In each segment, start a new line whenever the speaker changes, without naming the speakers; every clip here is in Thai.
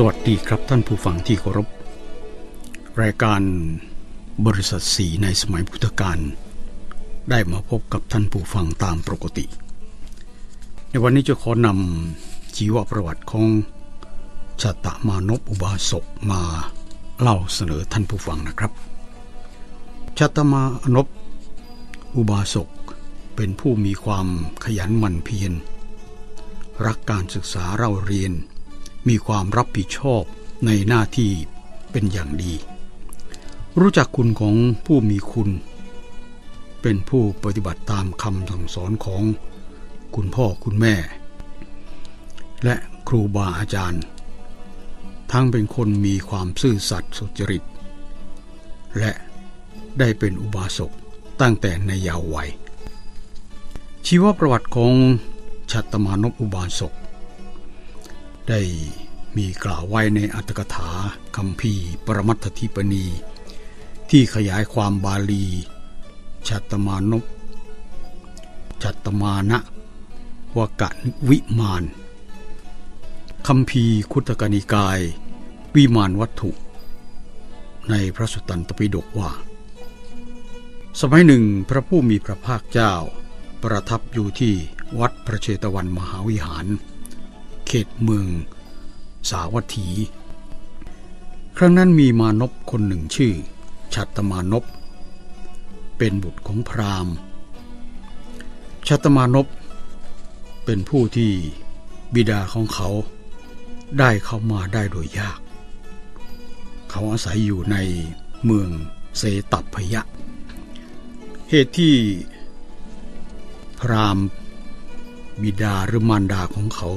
สวัสดีครับท่านผู้ฟังที่เคารพ รายการบริษัทสีในสมัยพุทธกาลได้มาพบกับท่านผู้ฟังตามปกติ ในวันนี้จะขอนำชีวประวัติของชาตมานพอุบาสกมาเล่าเสนอท่านผู้ฟังนะครับชาตมานพอุบาสกเป็นผู้มีความขยันหมั่นเพียร รักการศึกษาเล่าเรียน มีความรับผิดชอบในหน้าที่เป็นอย่างดี รู้จักคุณของผู้มีคุณ เป็นผู้ปฏิบัติตามคำสั่งสอนของคุณพ่อคุณแม่ และครูบาอาจารย์ ทั้งเป็นคนมีความซื่อสัตย์สุจริต และได้เป็นอุบาสกตั้งแต่ในยาววัยชีวประวัติของชัตมานพอุบาสก ได้มีกล่าวไว้ในอัตถกถาคำพีปรมัตถทิปณี ที่ขยายความบาลีชัตมานพชัตมานะวกะวิมานคำพีคุตกนิกาย วิมานวัตถุ ในพระสุตตันตปิฎกว่า สมัยหนึ่งพระผู้มีพระภาคเจ้า ประทับอยู่ที่วัดพระเชตวันมหาวิหาร เขตเมือง สาวัตถี ครั้งนั้นมีมานพคนหนึ่งชื่อ ชัตมานพเป็นบุตรของพราหมณ์ ชัตมานพเป็นผู้ที่บิดาของเขาได้เข้ามาได้โดยยาก เขาอาศัยอยู่ในเมืองเซตับพยะ เหตุที่พราหมณ์บิดาหรือมารดาของเขา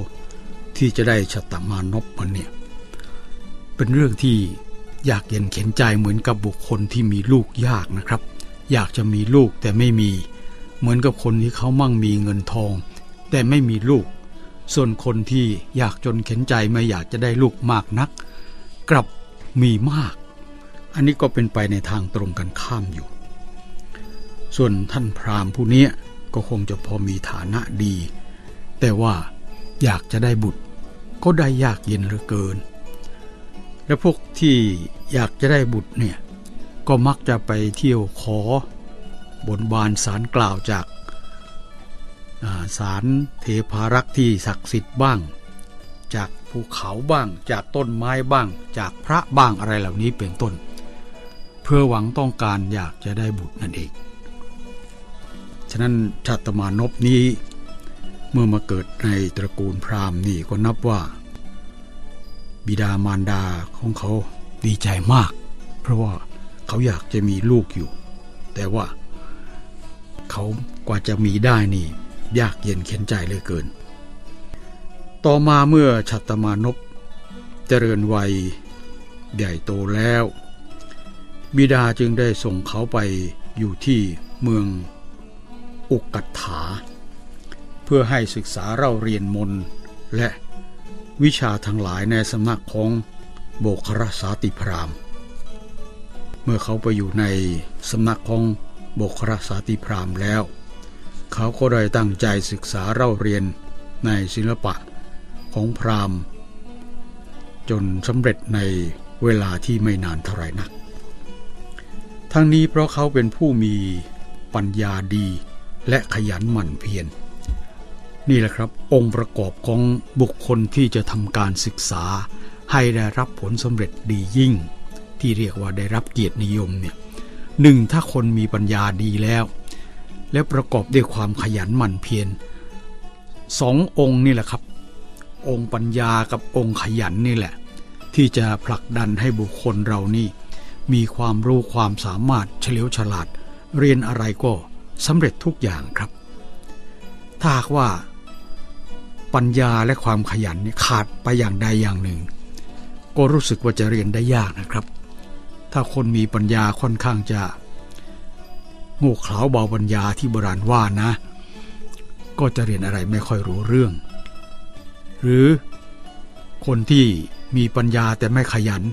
ที่จะได้ชะตามานพมันเนี่ยเป็นเรื่องที่อยากเย็นเข็นใจเหมือนกับบุคคลที่มีลูกยากนะครับ อยากจะมีลูกแต่ไม่มี เหมือนกับคนที่เขามั่งมีเงินทอง แต่ไม่มีลูก ส่วนคนที่อยากจนเข็นใจไม่อยากจะได้ลูกมากนัก กลับมีมาก อันนี้ก็เป็นไปในทางตรงกันข้ามอยู่ ส่วนท่านพราหมณ์ผู้นี้ก็คงจะพอมีฐานะดี แต่ว่าอยากจะได้บุตร ก็ได้ยากเย็นเหลือเกิน และพวกที่อยากจะได้บุตรเนี่ย ก็มักจะไปเที่ยวขอบนบานสารกล่าวจากสารเทพารักษ์ที่ศักดิ์สิทธิ์บ้าง จากภูเขาบ้าง จากต้นไม้บ้าง จากพระบ้างอะไรเหล่านี้เป็นต้น เพื่อหวังต้องการอยากจะได้บุตรนั่นเอง ฉะนั้นชาตมานพนี้ เมื่อมาเกิดในตระกูลพราหมณ์นี่ก็นับว่า บิดามารดาของเขาดีใจมาก เพราะว่าเขาอยากจะมีลูกอยู่ แต่ว่า เขากว่าจะมีได้นี่ ยากเย็นเข็นใจเลยเกิน ต่อมาเมื่อชัตมานพเจริญวัยใหญ่โตแล้ว บิดาจึงได้ส่งเขาไปอยู่ที่เมืองอุกกัตถา พื่อให้ศึกษาเล่าเรียนมนและวิชาทั้งหลายในสำนักของโบครสาติพราม เมื่อเขาไปอยู่ในสำนักของโบครสาติพรามแล้ว เขาก็ได้ตั้งใจศึกษาเล่าเรียนในศิลปะของพรามจนสำเร็จในเวลาที่ไม่นานเท่าไรนัก ทั้งนี้เพราะเขาเป็นผู้มีปัญญาดีและขยันหมั่นเพียร นี่แหละครับ องค์ประกอบของบุคคลที่จะทำการศึกษา ให้ได้รับผลสำเร็จดียิ่ง ที่เรียกว่าได้รับเกียรตินิยมเนี่ยหนึ่งถ้าคนมีปัญญาดีแล้ว และประกอบด้วยความขยันหมั่นเพียรสององค์นี่แหละครับ องค์ปัญญากับองค์ขยันนี่แหละ ที่จะผลักดันให้บุคคลเรานี่ มีความรู้ความสามารถเฉลียวฉลาด เรียนอะไรก็สำเร็จทุกอย่างครับ ถ้าหากว่า ปัญญาและความขยันนี่ขาดไปอย่างใดอย่างหนึ่ง ก็รู้สึกว่าจะเรียนได้ยากนะครับ ถ้าคนมีปัญญาค่อนข้างจะโง่เขลาเบาปัญญาที่โบราณว่านะ ก็จะเรียนอะไรไม่ค่อยรู้เรื่อง หรือคนที่มีปัญญาแต่ไม่ขยัน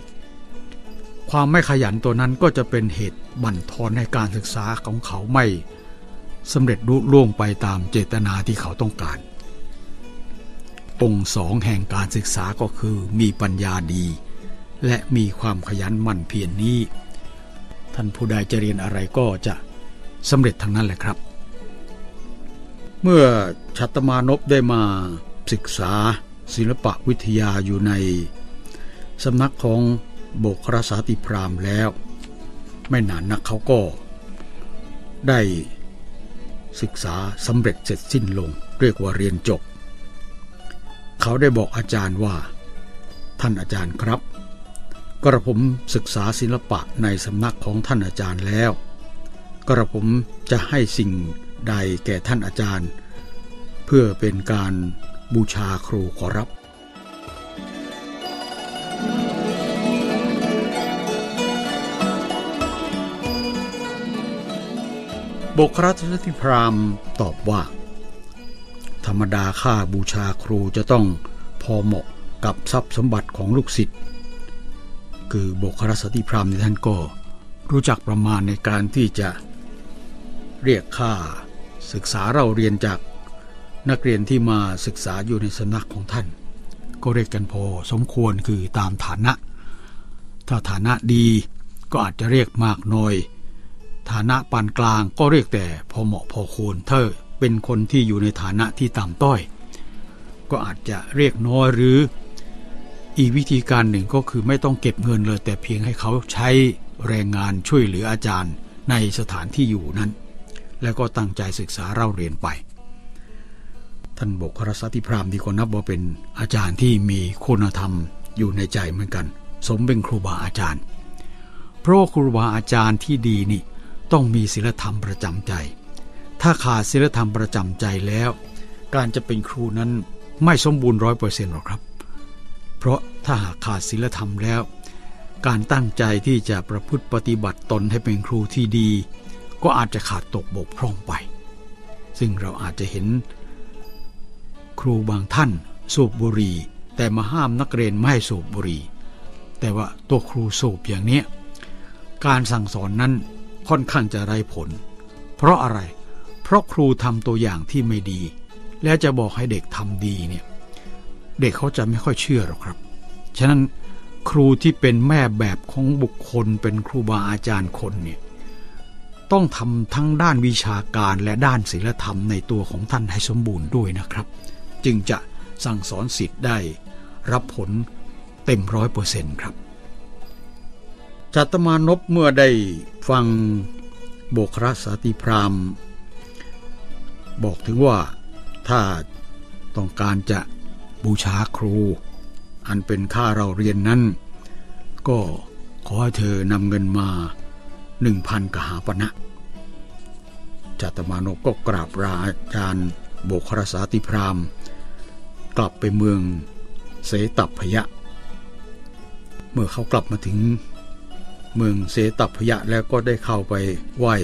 ความไม่ขยันตัวนั้นก็จะเป็นเหตุบั่นทอนให้การศึกษาของเขาไม่สำเร็จรุ่ล่วงไปตามเจตนาที่เขาต้องการ องค์สองแห่งการศึกษาก็คือมีปัญญาดี และมีความขยันหมั่นเพียรนนี้ ท่านผู้ใดจะเรียนอะไรก็จะสำเร็จทั้งนั้นแหละครับ เมื่อชัตมานพได้มาศึกษาศิลปะวิทยาอยู่ในสำนักของโบกรสาติพรามแล้ว ไม่นานนักเขาก็ ได้ศึกษาสำเร็จเสร็จสิ้นลง เรียกว่าเรียนจบ เขาได้บอกอาจารย์ว่า ท่านอาจารย์ครับ กระผมศึกษาศิลปะในสำนักของท่านอาจารย์แล้ว กระผมจะให้สิ่งใดแก่ท่านอาจารย์ เพื่อเป็นการบูชาครูขอรับบกรัตติพรามตอบว่า ธรรมดาค่าบูชาครูจะต้องพอเหมาะกับทรัพย์สมบัติของลูกศิษย์ คือบกรัสติพรามในท่านก็รู้จักประมาณในการที่จะเรียกค่าศึกษาเราเรียนจากนักเรียนที่มาศึกษาอยู่ในสำนักของท่าน ก็เรียกกันพอสมควรคือตามฐานะ ถ้าฐานะดีก็อาจจะเรียกมากน้อย ฐานะปานกลางก็เรียกแต่พอเหมาะพอควรเธอ เป็นคนที่อยู่ในฐานะที่ต่ำต้อย ก็อาจจะเรียกน้อยหรืออีกวิธีการหนึ่งก็คือไม่ต้องเก็บเงินเลย แต่เพียงให้เขาใช้แรงงานช่วยเหลืออาจารย์ในสถานที่อยู่นั้น แล้วก็ตั้งใจศึกษาเล่าเรียนไป ท่านบกครสัติพรามดีกว่านับว่าเป็นอาจารย์ที่มีคุณธรรมอยู่ในใจเหมือนกัน สมเป็นครูบาอาจารย์ เพราะครูบาอาจารย์ที่ดีนี่ต้องมีศีลธรรมประจำใจ ถ้าขาดศีลธรรมประจำใจแล้ว การจะเป็นครูนั้นไม่สมบูรณ์ร้อยเปอร์เซ็นต์หรอกครับ เพราะถ้าหากขาดศีลธรรมแล้ว การตั้งใจที่จะประพฤติปฏิบัติตนให้เป็นครูที่ดี ก็อาจจะขาดตกบกพร่องไป ซึ่งเราอาจจะเห็น ครูบางท่าน สูบบุหรี่ แต่มาห้ามนักเรียนไม่ให้สูบบุหรี่ แต่ว่าตัวครูสูบอย่างนี้การสั่งสอนนั้นค่อนข้างจะไร้ผล เพราะอะไร เพราะครูทำตัวอย่างที่ไม่ดี แล้วจะบอกให้เด็กทำดีเนี่ยเด็กเขาจะไม่ค่อยเชื่อหรอกครับ ฉะนั้นครูที่เป็นแม่แบบของบุคคลเป็นครูบาอาจารย์คนเนี่ยต้องทำทั้งด้านวิชาการและด้านศีลธรรมในตัวของท่านให้สมบูรณ์ด้วยนะครับ จึงจะสั่งสอนสิทธิ์ได้รับผลเต็มร้อยเปอร์เซ็นต์ครับจัตมานพเมื่อได้ฟังโบกรสาติพราม บอกถึงว่าถ้าต้องการจะบูชาครู อันเป็นค่าเราเรียนนั้น ก็ขอให้เธอนำเงินมาหนึ่งพันกหาปณะจัตมานพก็กราบราอาจารย์โบกรสาติพราม กลับไปเมืองเสตัพยะ เมื่อเขากลับมาถึง เมืองเสตัพยะแล้วก็ได้เข้าไปไหว้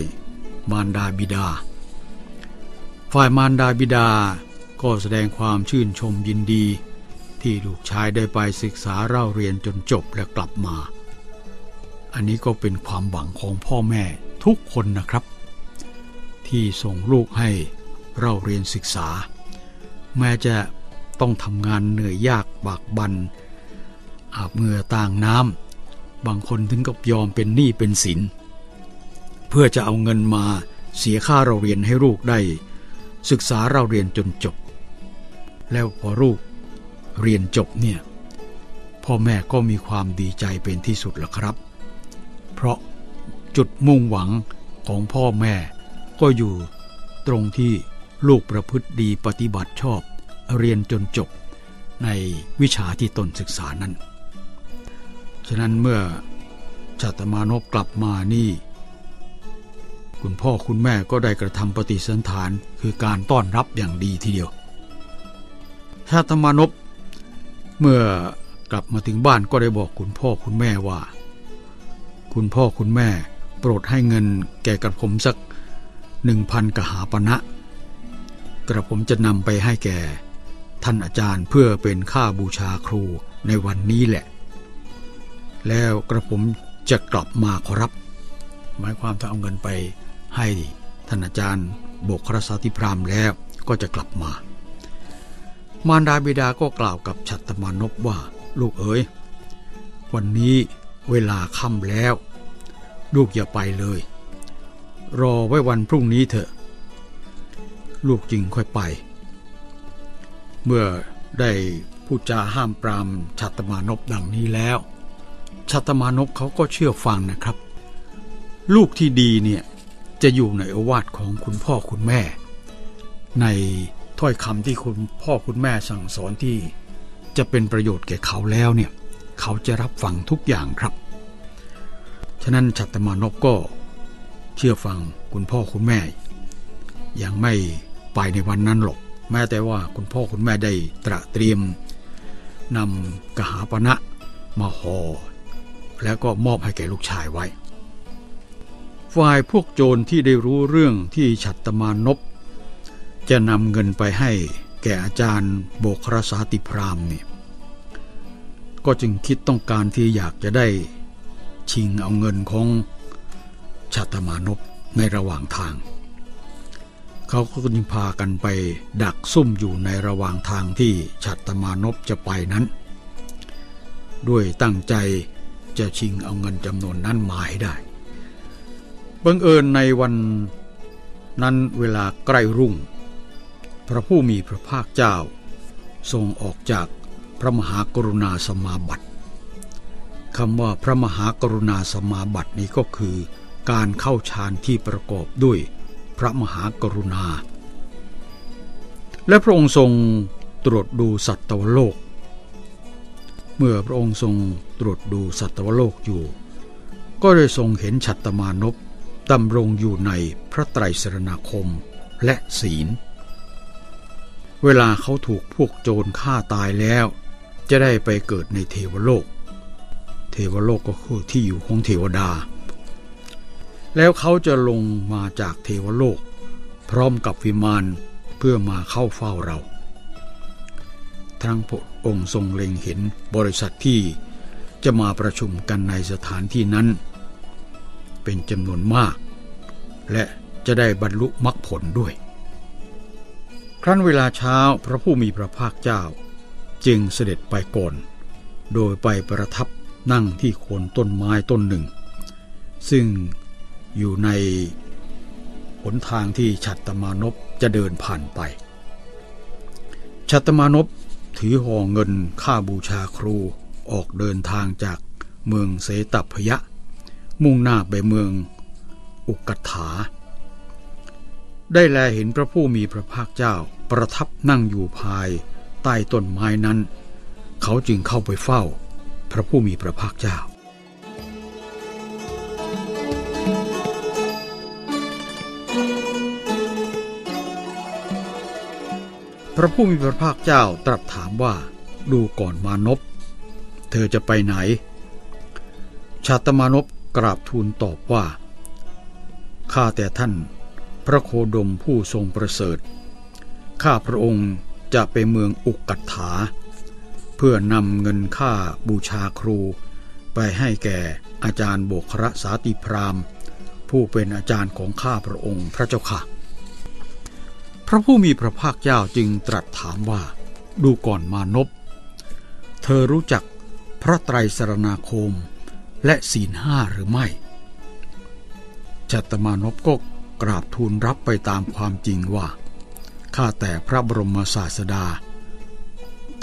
มารดาบิดา ฝ่ายมารดาบิดาก็แสดงความชื่นชมยินดี ที่ลูกชายได้ไปศึกษาเล่าเรียนจนจบและกลับมา อันนี้ก็เป็นความหวังของพ่อแม่ทุกคนนะครับ ที่ส่งลูกให้เล่าเรียนศึกษา แม้จะต้องทำงานเหนื่อยยากบากบันอาบเมื่อต่างน้ำบางคนถึงกับยอมเป็นหนี้เป็นสิน เพื่อจะเอาเงินมาเสียค่าเราเรียนให้ลูกได้ ศึกษาเราเรียนจนจบ แล้วพอลูกเรียนจบเนี่ยพ่อแม่ก็มีความดีใจเป็นที่สุดละครับ เพราะจุดมุ่งหวังของพ่อแม่ก็อยู่ตรงที่ลูกประพฤติดีปฏิบัติชอบ เรียนจนจบในวิชาที่ตนศึกษานั้น ฉะนั้นเมื่อชาตมานพกลับมานี่ คุณพ่อคุณแม่ก็ได้กระทำปฏิสันฐานคือการต้อนรับอย่างดีทีเดียวชาตมานพเมื่อกลับมาถึงบ้านก็ได้บอกคุณพ่อคุณแม่ว่า คุณพ่อคุณแม่โปรดให้เงินแก่กระผมสักหนึ่งพันกหาปณะกระผมจะนำไปให้แก่ ท่านอาจารย์เพื่อเป็นค่าบูชาครูในวันนี้แหละ แล้วกระผมจะกลับมาขอรับ หมายความถ้าเอาเงินไป ให้ท่านอาจารย์โบกครสาธิพรามแล้วก็จะกลับมา มารดาบิดาก็กล่าวกับชัตมานพว่าลูกเอ๋ยวันนี้เวลาค่ำแล้ว ลูกอย่าไปเลย รอไว้วันพรุ่งนี้เถอะ ลูกจึงค่อยไป เมื่อได้พูดจาห้ามปรามชัตมานพดังนี้แล้วชัตมานพเขาก็เชื่อฟังนะครับ ลูกที่ดีเนี่ย จะอยู่ในอวาทของคุณพ่อคุณแม่ ในถ้อยคำที่คุณพ่อคุณแม่สั่งสอนที่จะเป็นประโยชน์แก่เขาแล้วเนี่ยเขาจะรับฟังทุกอย่างครับ ฉะนั้นชัตมานพก็เชื่อฟังคุณพ่อคุณแม่ ยังไม่ไปในวันนั้นหรอกแม้แต่ว่าคุณพ่อคุณแม่ได้ตระเตรียมนำกหาปณะมาหอ่อแล้วก็มอบให้แก่ลูกชายไว้ ฝ่ายพวกโจรที่ได้รู้เรื่องที่ฉัตรมานพจะนำเงินไปให้แก่อาจารย์โบกรสาติพรามนี่ก็จึงคิดต้องการที่อยากจะได้ชิงเอาเงินของชัตมานพในระหว่างทาง เขาก็จึงพากันไปดักซุ่มอยู่ในระหว่างทางที่ชัตมานพจะไปนั้น ด้วยตั้งใจจะชิงเอาเงินจำนวนนั้นมาให้ได้ บังเอิญในวันนั้นเวลาใกล้รุ่ง พระผู้มีพระภาคเจ้า ทรงออกจากพระมหากรุณาสมาบัติคำว่าพระมหากรุณาสมาบัตินี้ก็คือการเข้าฌานที่ประกอบด้วยพระมหากรุณา และพระองค์ทรงตรวจดูสัตวโลก เมื่อพระองค์ทรงตรวจดูสัตวโลกอยู่ ก็ได้ทรงเห็นชัตมานพ ดำรงอยู่ในพระไตรสรณคมและศีล เวลาเขาถูกพวกโจรฆ่าตายแล้ว จะได้ไปเกิดในเทวโลก เทวโลกก็คือที่อยู่ของเทวดา แล้วเขาจะลงมาจากเทวโลก พร้อมกับวิมานเพื่อมาเข้าเฝ้าเรา ทั้งพระองค์ทรงเล็งเห็นบริษัทที่จะมาประชุมกันในสถานที่นั้น เป็นจำนวนมาก และจะได้บรรลุมรรคผลด้วย ครั้นเวลาเช้าพระผู้มีพระภาคเจ้า จึงเสด็จไปก่อน โดยไปประทับนั่งที่โคนต้นไม้ต้นหนึ่ง ซึ่งอยู่ในหนทางที่ชัตตมานพจะเดินผ่านไปชัตตมานพถือห่อเงินค่าบูชาครูออกเดินทางจากเมืองเสตพยะ มุ่งหน้าไปเมือง อุกัฏฐาได้แลเห็นพระผู้มีพระภาคเจ้าประทับนั่งอยู่ภายใต้ต้นไม้นั้น เขาจึงเข้าไปเฝ้า พระผู้มีพระภาคเจ้า พระผู้มีพระภาคเจ้าตรัสถามว่าดูก่อนมานพเธอจะไปไหน ชาตมานพกราบทูลตอบว่า ข้าแต่ท่าน พระโคดมผู้ทรงประเสริฐ ข้าพระองค์จะไปเมืองอุกกัตถา เพื่อนำเงินค่าบูชาครู ไปให้แก่อาจารย์โบกระสาติพรามผู้เป็นอาจารย์ของข้าพระองค์พระเจ้าค่ะ พระผู้มีพระภาคเจ้าจึงตรัสถามว่า ดูก่อนมานพเธอรู้จักพระไตรสรณาคมและศีลห้าหรือไม่ จัตมานพก็กราบทูลรับไปตามความจริงว่า ข้าแต่พระบรมศาสดา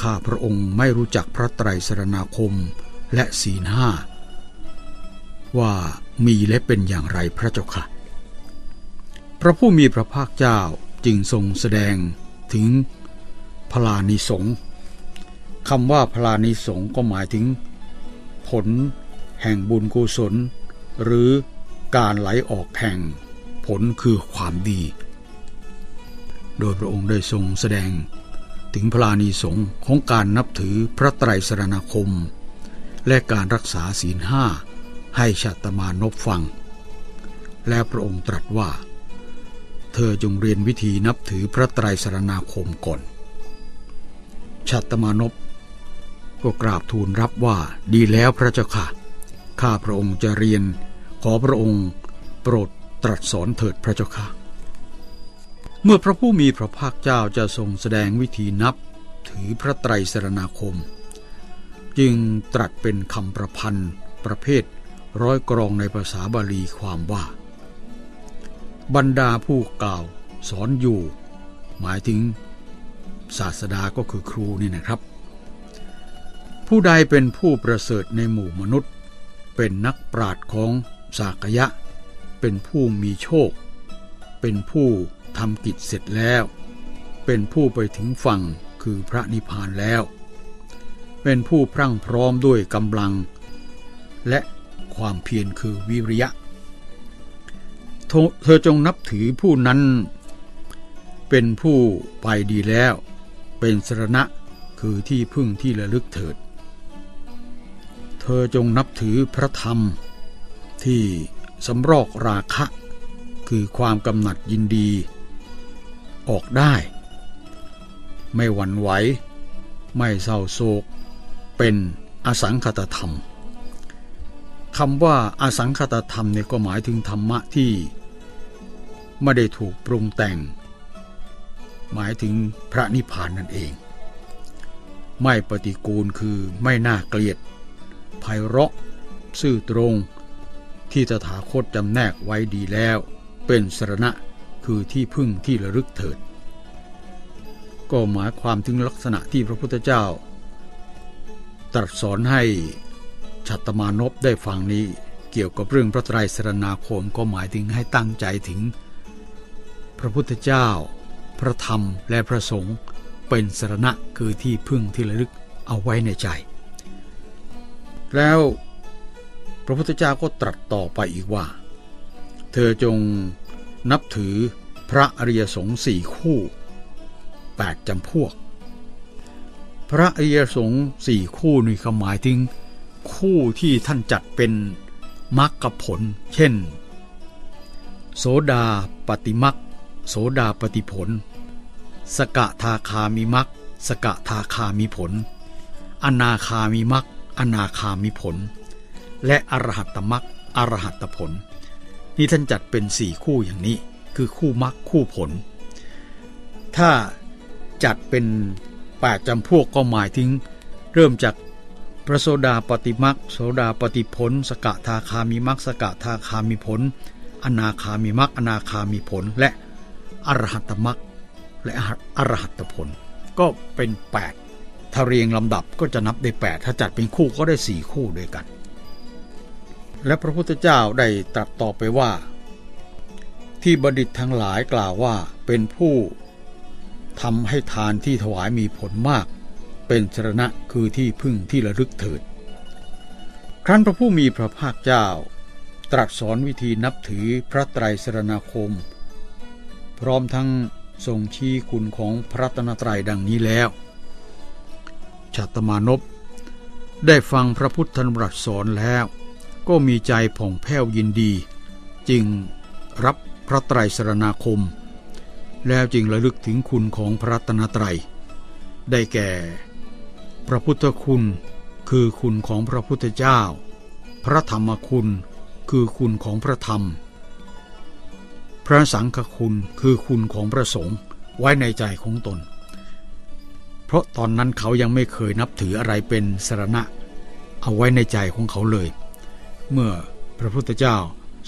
ข้าพระองค์ไม่รู้จักพระไตรสรณาคมและศีลห้า ว่ามีและเป็นอย่างไรพระเจ้าค่ะ พระผู้มีพระภาคเจ้าจึงทรงแสดงถึงพลานิสงคำว่าพลานิสงก็หมายถึง ผลแห่งบุญกุศล หรือ การไหลออกแห่งผลคือความดี โดยพระองค์ได้ทรงแสดงถึงพลานิสงของการนับถือพระไตรสรณคม และการรักษาศีลห้าให้ชัตมานพฟัง และพระองค์ตรัสว่า เธอจงเรียนวิธีนับถือพระไตรสรณคมก่อนชัตมานพก็กราบทูลรับว่าดีแล้วพระเจ้าค่ะ ข้าพระองค์จะเรียน ขอพระองค์โปรดตรัสสอนเถิดพระเจ้าค่ะ เมื่อพระผู้มีพระภาคเจ้าจะทรงแสดงวิธีนับถือพระไตรสรณาคม จึงตรัสเป็นคำประพันธ์ ประเภทร้อยกรองในภาษาบาลีความว่า บรรดาผู้กล่าวสอนอยู่ หมายถึงศาสดาก็คือครูนี่นะครับ ผู้ใดเป็นผู้ประเสริฐในหมู่มนุษย์ เป็นนักปราชญ์ของ สากยะ เป็นผู้มีโชค เป็นผู้ทำกิจเสร็จแล้ว เป็นผู้ไปถึงฝั่งคือพระนิพพานแล้ว เป็นผู้พรั่งพร้อมด้วยกำลัง และความเพียรคือวิริยะ เธอจงนับถือผู้นั้น เป็นผู้ไปดีแล้ว เป็นสรณะคือที่พึ่งที่ระลึกเถิด เธอจงนับถือพระธรรม ที่สำรอกราคะ คือความกำหนัดยินดี ออกได้ ไม่หวั่นไหว ไม่เศร้าโศก เป็นอสังคตธรรมคำว่าอสังคตธรรมเนี่ยก็หมายถึงธรรมะที่ไม่ได้ถูกปรุงแต่ง หมายถึงพระนิพพานนั่นเอง ไม่ปฏิกูลคือไม่น่าเกลียดไพเราะ ซื่อตรง ที่ตถาคตจำแนกไว้ดีแล้ว เป็นสรณะคือที่พึ่งที่ระลึกเถิด ก็หมายความถึงลักษณะที่พระพุทธเจ้า ตรัสสอนให้ชัตมานพได้ฟังนี้เกี่ยวกับเรื่องพระไตรสรณาคมก็หมายถึงให้ตั้งใจถึง พระพุทธเจ้า พระธรรมและพระสงฆ์เป็นสรณะคือที่พึ่งที่ระลึกเอาไว้ในใจ แล้ว ระพุทธเจ้าก็ตรัสต่อไปอีกว่า เธอจงนับถือพระอริยสงฆ์สี่คู่แปดจำพวก พระอริยสงฆ์สี่คู่นี่เขาหมายถึง คู่ที่ท่านจัดเป็นมรรคผล เช่น โสดาปฏิมักโสดาปฏิผล สกทาคามิมักสกทาคามิผล อนาคามิมักอนาคามิผล และอรหัตตมักอรหัตตผล นี่ท่านจัดเป็นสี่คู่อย่างนี้ คือคู่มักคู่ผล ถ้าจัดเป็นแปดจำพวกก็หมายถึง เริ่มจากพระโสดาปฏิมักโสดาปฏิผล สกทาคามิมักสกทาคามิผล อนาคามิมักอนาคามิผล และอรหัตมักและอรหัตผล ก็เป็น 8 ถ้าเรียงลำดับก็จะนับได้ 8 ถ้าจัดเป็นคู่ก็ได้ 4 คู่ด้วยกัน และพระพุทธเจ้าได้ตรัสต่อไปว่า ที่บัณฑิตทั้งหลายกล่าวว่าเป็นผู้ทำให้ทานที่ถวายมีผลมาก เป็นสรณะคือที่พึ่งที่ระลึกเถิด ครั้นพระผู้มีพระภาคเจ้า ตรัสสอนวิธีนับถือพระไตรสรณาคม พร้อมทั้งทรงชี้คุณของพระตนตรัยดังนี้แล้วชัตมานพได้ฟังพระพุทธธรรมรัสสอนแล้ว ก็มีใจผ่องแผ้วยินดี จึงรับพระไตรสรณาคม แล้วจึงระลึกถึงคุณของพระตนตรัย ได้แก่ พระพุทธคุณคือคุณของพระพุทธเจ้า พระธรรมคุณคือคุณของพระธรรม พระสังฆคุณคือคุณของพระสงฆ์ไว้ในใจของตน เพราะตอนนั้นเขายังไม่เคยนับถืออะไรเป็นสรณะ เอาไว้ในใจของเขาเลย เมื่อพระพุทธเจ้า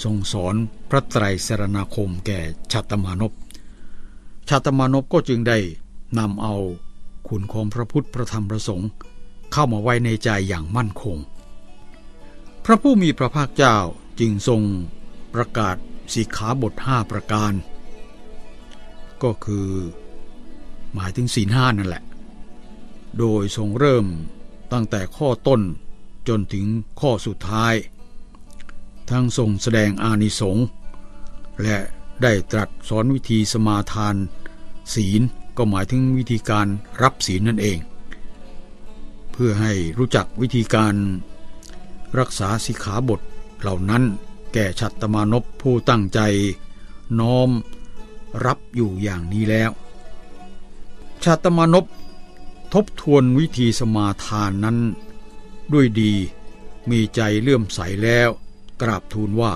ทรงสอนพระไตรสรณาคมแก่ชาตมานพชาตมานพก็จึงได้นำเอาคุณของพระพุทธพระธรรมพระสงฆ์เข้ามาไว้ในใจอย่างมั่นคง พระผู้มีพระภาคเจ้าจึงทรงประกาศสีขาบทห้าประการ ก็คือ หมายถึงสีห้านั่นแหละ โดยทรงเริ่มตั้งแต่ข้อต้นจนถึงข้อสุดท้าย ทั้งทรงแสดงอานิสงส์และได้ตรัสสอนวิธีสมาทาน ศีลก็หมายถึงวิธีการรับศีลนั่นเอง เพื่อให้รู้จักวิธีการรักษาสิขาบทเหล่านั้นแก่ชัตตมานพผู้ตั้งใจ น้อมรับอยู่อย่างนี้แล้วชาตมานพทบทวนวิธีสมาทานนั้น ด้วยดีมีใจเลื่อมใสแล้ว กราบทูลว่า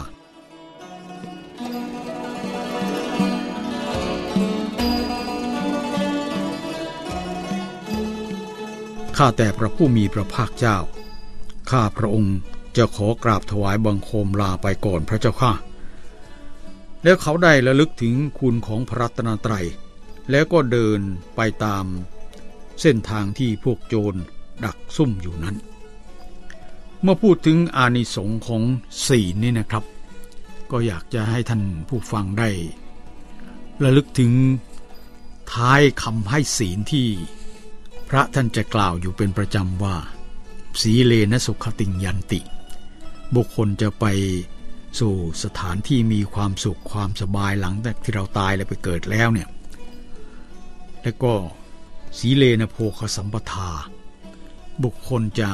ข้าแต่พระผู้มีพระภาคเจ้า ข้าพระองค์จะขอกราบถวายบังคมลาไปก่อนพระเจ้าข้าแล้วเขาได้ระลึกถึงคุณของพระรัตนตรัย แล้วก็เดินไปตามเส้นทางที่พวกโจรดักซุ่มอยู่นั้น เมื่อพูดถึงอานิสงส์ของศีลนี่นะครับ ก็อยากจะให้ท่านผู้ฟังได้ระลึกถึงท้ายคำให้ศีลที่พระท่านจะกล่าวอยู่เป็นประจำว่า สีเลนะสุขติงยันติ บุคคลจะไปสู่สถานที่มีความสุขความสบายหลังจากที่เราตายแล้วไปเกิดแล้วเนี่ย แล้วก็สีเลนะโภคสัมปทา บุคคลจะ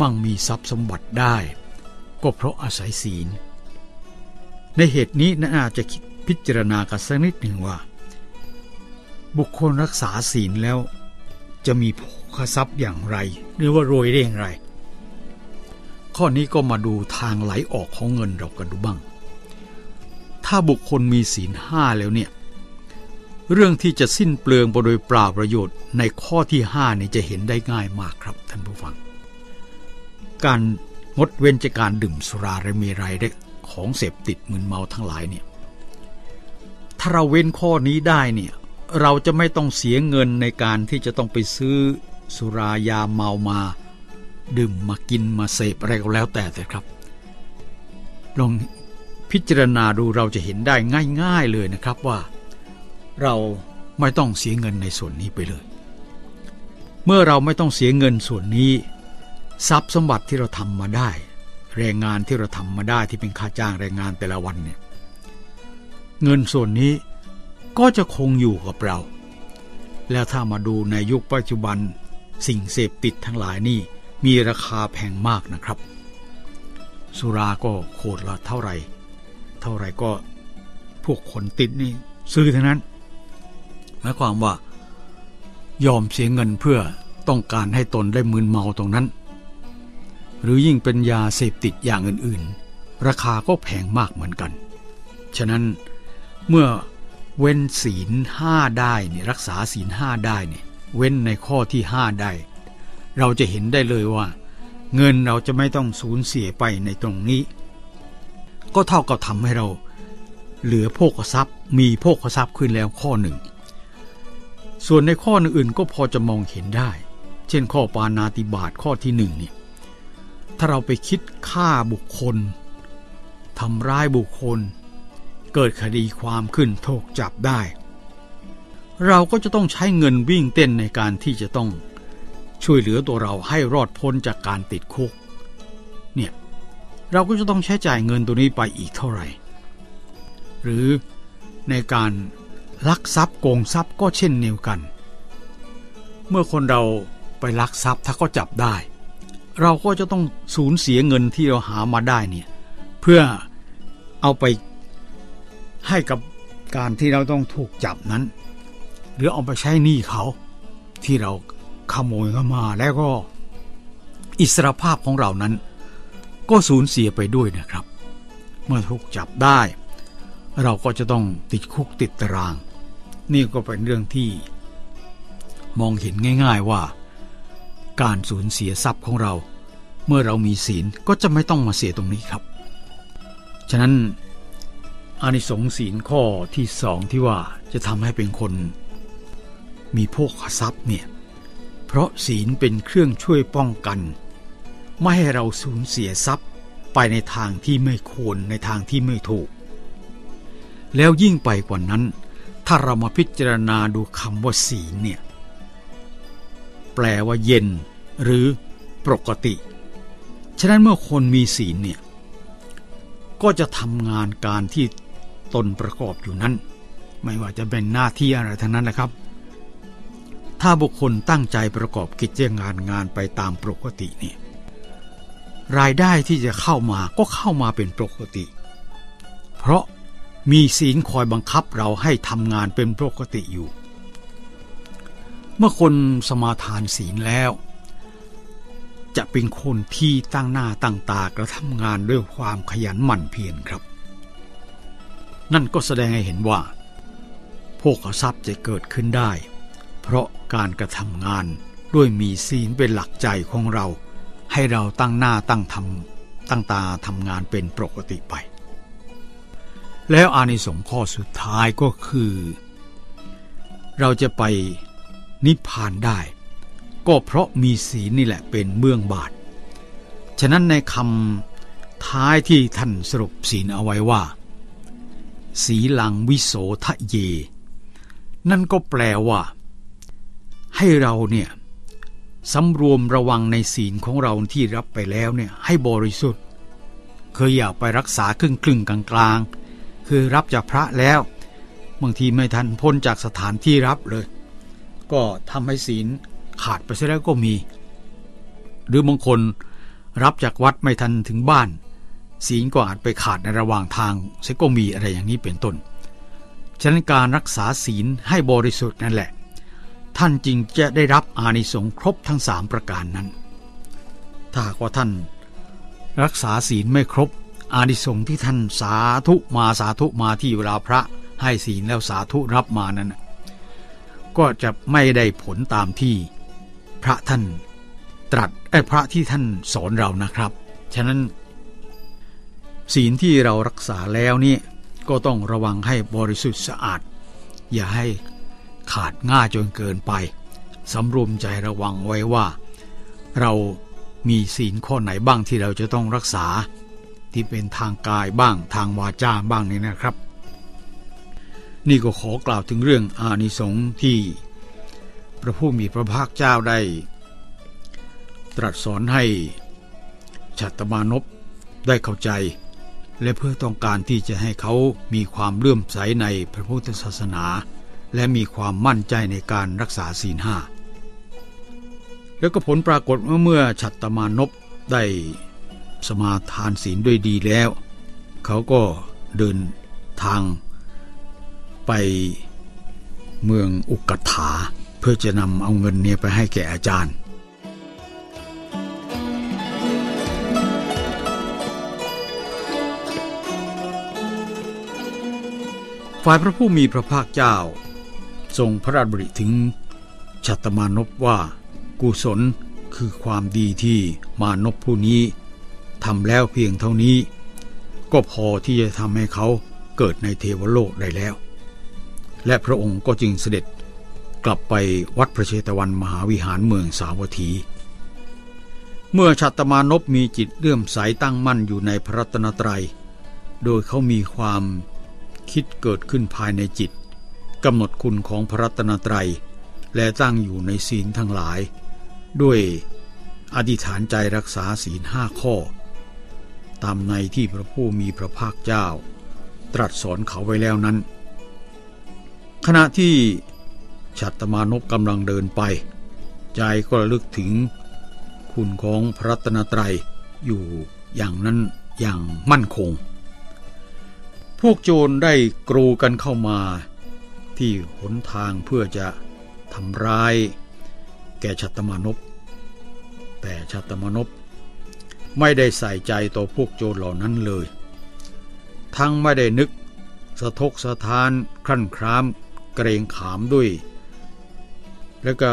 มั่งมีทรัพย์สมบัติได้ ก็เพราะอาศัยศีล ในเหตุนี้น่าจะคิดพิจารณากันสักนิดหนึ่งว่า บุคคลรักษาศีลแล้ว จะมีโภคทรัพย์อย่างไร หรือว่ารวยได้อย่างไร ข้อนี้ก็มาดูทางไหลออกของเงินเรากันดูบ้าง ถ้าบุคคลมีศีลห้าแล้วเนี่ยเรื่องที่จะสิ้นเปลืองโดยเปล่าประโยชน์ในข้อที่ห้านี่จะเห็นได้ง่ายมากครับท่านผู้ฟัง การงดเว้นจากการดื่มสุราและเมรัยและของเสพติดมึนเมาทั้งหลายเนี่ยถ้าเราเว้นข้อนี้ได้เนี่ยเราจะไม่ต้องเสียเงินในการที่จะต้องไปซื้อสุรายาเมามาดื่มมากินมาเสพอะไรก็แล้วแต่แต่ครับ ลองพิจารณาดูเราจะเห็นได้ง่าย ๆเลยนะครับว่า เราไม่ต้องเสียเงินในส่วนนี้ไปเลย เมื่อเราไม่ต้องเสียเงินส่วนนี้ ทรัพย์สมบัติที่เราทำมาได้ แรงงานที่เราทำมาได้ที่เป็นค่าจ้างแรงงานแต่ละวันเนี่ยเงินส่วนนี้ก็จะคงอยู่กับเรา แล้วถ้ามาดูในยุคปัจจุบันสิ่งเสพติดทั้งหลายนี่มีราคาแพงมากนะครับ สุราก็โคตรละเท่าไหร่ เท่าไหร่ก็พวกคนติดนี่ซื้อเท่านั้นหมายความว่ายอมเสียเงินเพื่อต้องการให้ตนได้มืนเมาตรงนั้น หรือยิ่งเป็นยาเสพติดอย่างอื่นๆ ราคาก็แพงมากเหมือนกัน ฉะนั้นเมื่อเว้นศีลห้าได้เนี่ยรักษาศีลห้าได้เนี่ยเว้นในข้อที่ห้าได้ เราจะเห็นได้เลยว่า เงินเราจะไม่ต้องสูญเสียไปในตรงนี้ ก็เท่ากับทำให้เราเหลือโภคทรัพย์ มีโภคทรัพย์ขึ้นแล้วข้อหนึ่ง ส่วนในข้ออื่นก็พอจะมองเห็นได้ เช่นข้อปานาติบาตข้อที่หนึ่งเนี่ย ถ้าเราไปคิดฆ่าบุคคลทำร้ายบุคคล เกิดคดีความขึ้นถูกจับได้ เราก็จะต้องใช้เงินวิ่งเต้นในการที่จะต้องช่วยเหลือตัวเราให้รอดพ้นจากการติดคุก เนี่ย เราก็จะต้องใช้จ่ายเงินตัวนี้ไปอีกเท่าไหร่ หรือในการลักทรัพย์โกงทรัพย์ก็เช่นเดียวกัน เมื่อคนเราไปลักทรัพย์ถ้าก็จับได้ เราก็จะต้องสูญเสียเงินที่เราหามาได้เนี่ยเพื่อเอาไปให้กับการที่เราต้องถูกจับนั้น หรือเอาไปใช้หนี้เขาที่เราขโมยเข้ามาแล้วก็อิสรภาพของเรานั้น ก็สูญเสียไปด้วยนะครับ เมื่อถูกจับได้ เราก็จะต้องติดคุกติดตาราง นี่ก็เป็นเรื่องที่ มองเห็นง่าย ๆว่า การสูญเสียทรัพย์ของเรา เมื่อเรามีศีลก็จะไม่ต้องมาเสียตรงนี้ครับ ฉะนั้นอานิสงส์ศีลข้อที่สองที่ว่าจะทำให้เป็นคน มีโภคทรัพย์เนี่ยเพราะศีลเป็นเครื่องช่วยป้องกัน ไม่ให้เราสูญเสียทรัพย์ไปในทางที่ไม่ควรในทางที่ไม่ถูก แล้วยิ่งไปกว่านั้น ถ้าเรามาพิจารณาดูคำว่าศีลเนี่ย แปลว่าเย็น หรือปกติ ฉะนั้นเมื่อคนมีศีลเนี่ย ก็จะทำงานการที่ตนประกอบอยู่นั้น ไม่ว่าจะเป็นหน้าที่อะไรทั้งนั้นนะครับ ถ้าบุคคลตั้งใจประกอบกิจงานงานไปตามปกติเนี่ยรายได้ที่จะเข้ามาก็เข้ามาเป็นปกติ เพราะมีศีลคอยบังคับเราให้ทำงานเป็นปกติอยู่ เมื่อคนสมาทานศีลแล้ว จะเป็นคนที่ตั้งหน้าตั้งตากระทำงานด้วยความขยันหมั่นเพียรครับ นั่นก็แสดงให้เห็นว่าโภคทรัพย์จะเกิดขึ้นได้ เพราะการกระทำงานด้วยมีศีลเป็นหลักใจของเรา ให้เราตั้งหน้าตั้งทำตั้งตาทำงานเป็นปกติไป แล้วอานิสงส์ข้อสุดท้ายก็คือ เราจะไป นิพพานได้ ก็เพราะมีศีลนี่แหละเป็นเบื้องบาท ฉะนั้นในคำท้ายที่ท่านสรุปศีลเอาไว้ว่า สีลังวิโสทะเย นั่นก็แปลว่า ให้เราเนี่ยสำรวมระวังในศีลของเราที่รับไปแล้วเนี่ยให้บริสุทธิ์เคยอยากไปรักษาครึ่งครึ่งกลางกลางคือรับจากพระแล้ว บางทีไม่ทันพ้นจากสถานที่รับเลย ก็ทำให้ศีลขาดไปเสียแล้วก็มี หรือบางคนรับจากวัดไม่ทันถึงบ้าน ศีลก็อาจไปขาดในระหว่างทางเสียก็มีอะไรอย่างนี้เป็นต้น ฉะนั้นการรักษาศีลให้บริสุทธิ์นั่นแหละ ท่านจริงจะได้รับอานิสงส์ครบทั้งสามประการนั้น ถ้าหากว่าท่าน รักษาศีลไม่ครบ อานิสงส์ที่ท่านสาธุมาสาธุมาที่เวลาพระให้ศีลแล้วสาธุรับมานั้น ก็จะไม่ได้ผลตามที่พระท่านตรัสไอ้พระที่ท่านสอนเรานะครับ ฉะนั้น ศีลที่เรารักษาแล้วนี่ก็ต้องระวังให้บริสุทธิ์สะอาด อย่าให้ขาดง่าจนเกินไปสำรวมใจระวังไว้ว่า เรามีศีลข้อไหนบ้างที่เราจะต้องรักษา ที่เป็นทางกายบ้างทางวาจาบ้างนี่นะครับ นี่ก็ขอกล่าวถึงเรื่องอานิสงส์ที่พระผู้มีพระภาคเจ้าได้ ตรัสสอนให้ชัตมานพได้เข้าใจ และเพื่อต้องการที่จะให้เขามีความเลื่อมใสในพระพุทธศาสนา และมีความมั่นใจในการรักษาศีลห้าแล้วก็ผลปรากฏว่าเมื่อฉัตตมานพได้สมาทานศีลด้วยดีแล้ว เขาก็เดินทาง ไปเมืองอุกถาเพื่อจะนำเอาเงินเนี่ยไปให้แก่อาจารย์ ฝ่ายพระผู้มีพระภาคเจ้า ทรงพระราชบริถึงชัตมานพว่ากุศลคือความดีที่มานพผู้นี้ทำแล้วเพียงเท่านี้ ก็พอที่จะทำให้เขาเกิดในเทวโลกได้แล้ว และพระองค์ก็จึงเสด็จกลับไปวัดพระเชตวันมหาวิหารเมืองสาวัตถี เมื่อชัตมานพมีจิตเลื่อมใสตั้งมั่นอยู่ในพระรัตนตรยัย โดยเขามีความคิดเกิดขึ้นภายในจิตกำหนดคุณของพระรัตนตรัย และตั้งอยู่ในศีลทั้งหลาย ด้วยอธิษฐานใจรักษาศีลห้าข้อ ตามในที่พระผู้มีพระภาคเจ้า ตรัสสอนเขาไว้แล้วนั้น ขณะที่ชัตมานพกำลังเดินไป ใจก็ระลึกถึงคุณของพระตนตรัยอยู่อย่างนั้นอย่างมั่นคง พวกโจรได้กรูกันเข้ามาที่หนทางเพื่อจะทำร้าย แก่ชัตมานพแต่ชัตมานพไม่ได้ใส่ใจต่อพวกโจรเหล่านั้นเลย ทั้งไม่ได้นึกสะทกสะทานครั่นคราม เกรงขามด้วย แล้วก็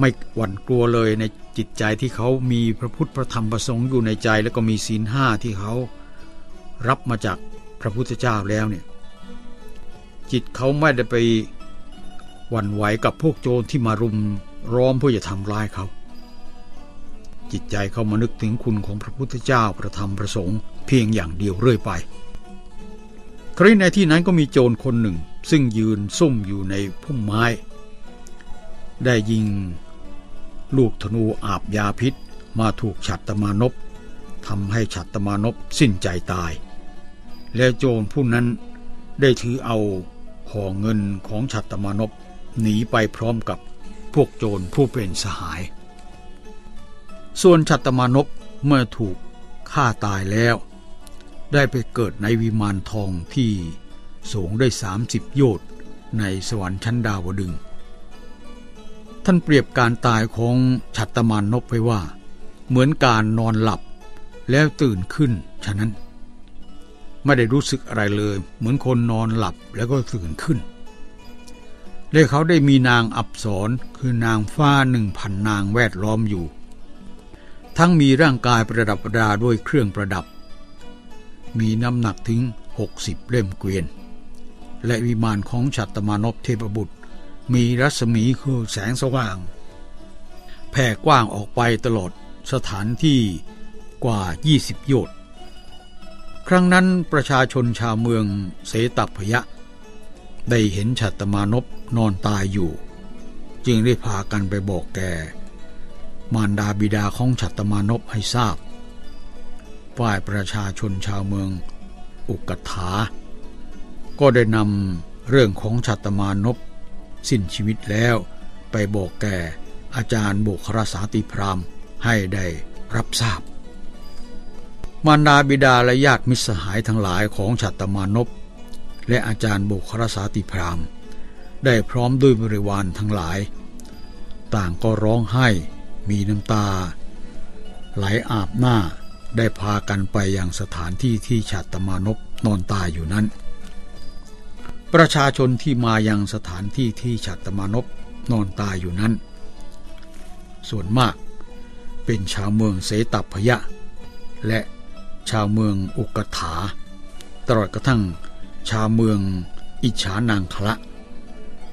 ไม่หวั่นกลัวเลยในจิตใจที่เขามีพระพุทธพระธรรมประสงค์อยู่ในใจ แล้วก็มีศีลห้าที่เขารับมาจากพระพุทธเจ้าแล้วเนี่ยจิตเขาไม่ได้ไปหวั่นไหวกับพวกโจรที่มารุมร้อมเพื่อจะทำร้ายเขา จิตใจเขามานึกถึงคุณของพระพุทธเจ้าประธรรมประสงค์เพียงอย่างเดียวเรื่อยไป ครั้ในที่นั้นก็มีโจรคนหนึ่ง ซึ่งยืนซุ่มอยู่ในพุ่มไม้ ได้ยิงลูกธนูอาบยาพิษมาถูกฉัตรมานพทำให้ฉัตรมานพสิ้นใจตาย และโจรผู้นั้นได้ถือเอาห่อเงินของชัตมานพหนีไปพร้อมกับพวกโจรผู้เป็นสหาย ส่วนชัตมานพเมื่อถูกฆ่าตายแล้ว ได้ไปเกิดในวิมานทองที่ สูงได้สามสิบโยชน์ในสวรรค์ชั้นดาวดึง ท่านเปรียบการตายของชัตตมานพไว้ว่า เหมือนการนอนหลับแล้วตื่นขึ้นฉะนั้น ไม่ได้รู้สึกอะไรเลย เหมือนคนนอนหลับแล้วก็ตื่นขึ้นและเขาได้มีนางอับสรคือนางฟ้าหนึ่งพันนางแวดล้อมอยู่ ทั้งมีร่างกายประดับประดาด้วยเครื่องประดับ มีน้ำหนักถึง 60 เล่มเกวียน และวิมานของฉัตรมานพเทพบุตร มีรัศมีคือแสงสว่าง แผ่กว้างออกไปตลอดสถานที่กว่า 20 โยชน์ครั้งนั้นประชาชนชาวเมืองเสตัพยะ ได้เห็นฉัตรมานพนอนตายอยู่ จึงได้พากันไปบอกแก มารดาบิดาของฉัตรมานพให้ทราบ ฝ่ายประชาชนชาวเมืองอุกถา ก็ได้นำเรื่องของฉัตรมานพสิ้นชีวิตแล้วไปบอกแก่อาจารย์บุครสาติพรามให้ได้รับทราบ มารดาบิดาและญาติมิตรสหายทั้งหลายของฉัตรมานพและอาจารย์บุครสาติพรามได้พร้อมด้วยบริวารทั้งหลาย ต่างก็ร้องไห้มีน้ำตา ไหลอาบหน้าได้พากันไปยังสถานที่ที่ฉัตรมานพนอนตายอยู่นั้น ประชาชนที่มายังสถานที่ที่ฉัตรมานพนอนตายอยู่นั้น ส่วนมากเป็นชาวเมืองเสตัพยะ และชาวเมืองอุกถา ตลอดกระทั่งชาวเมืองอิจฉานางคละ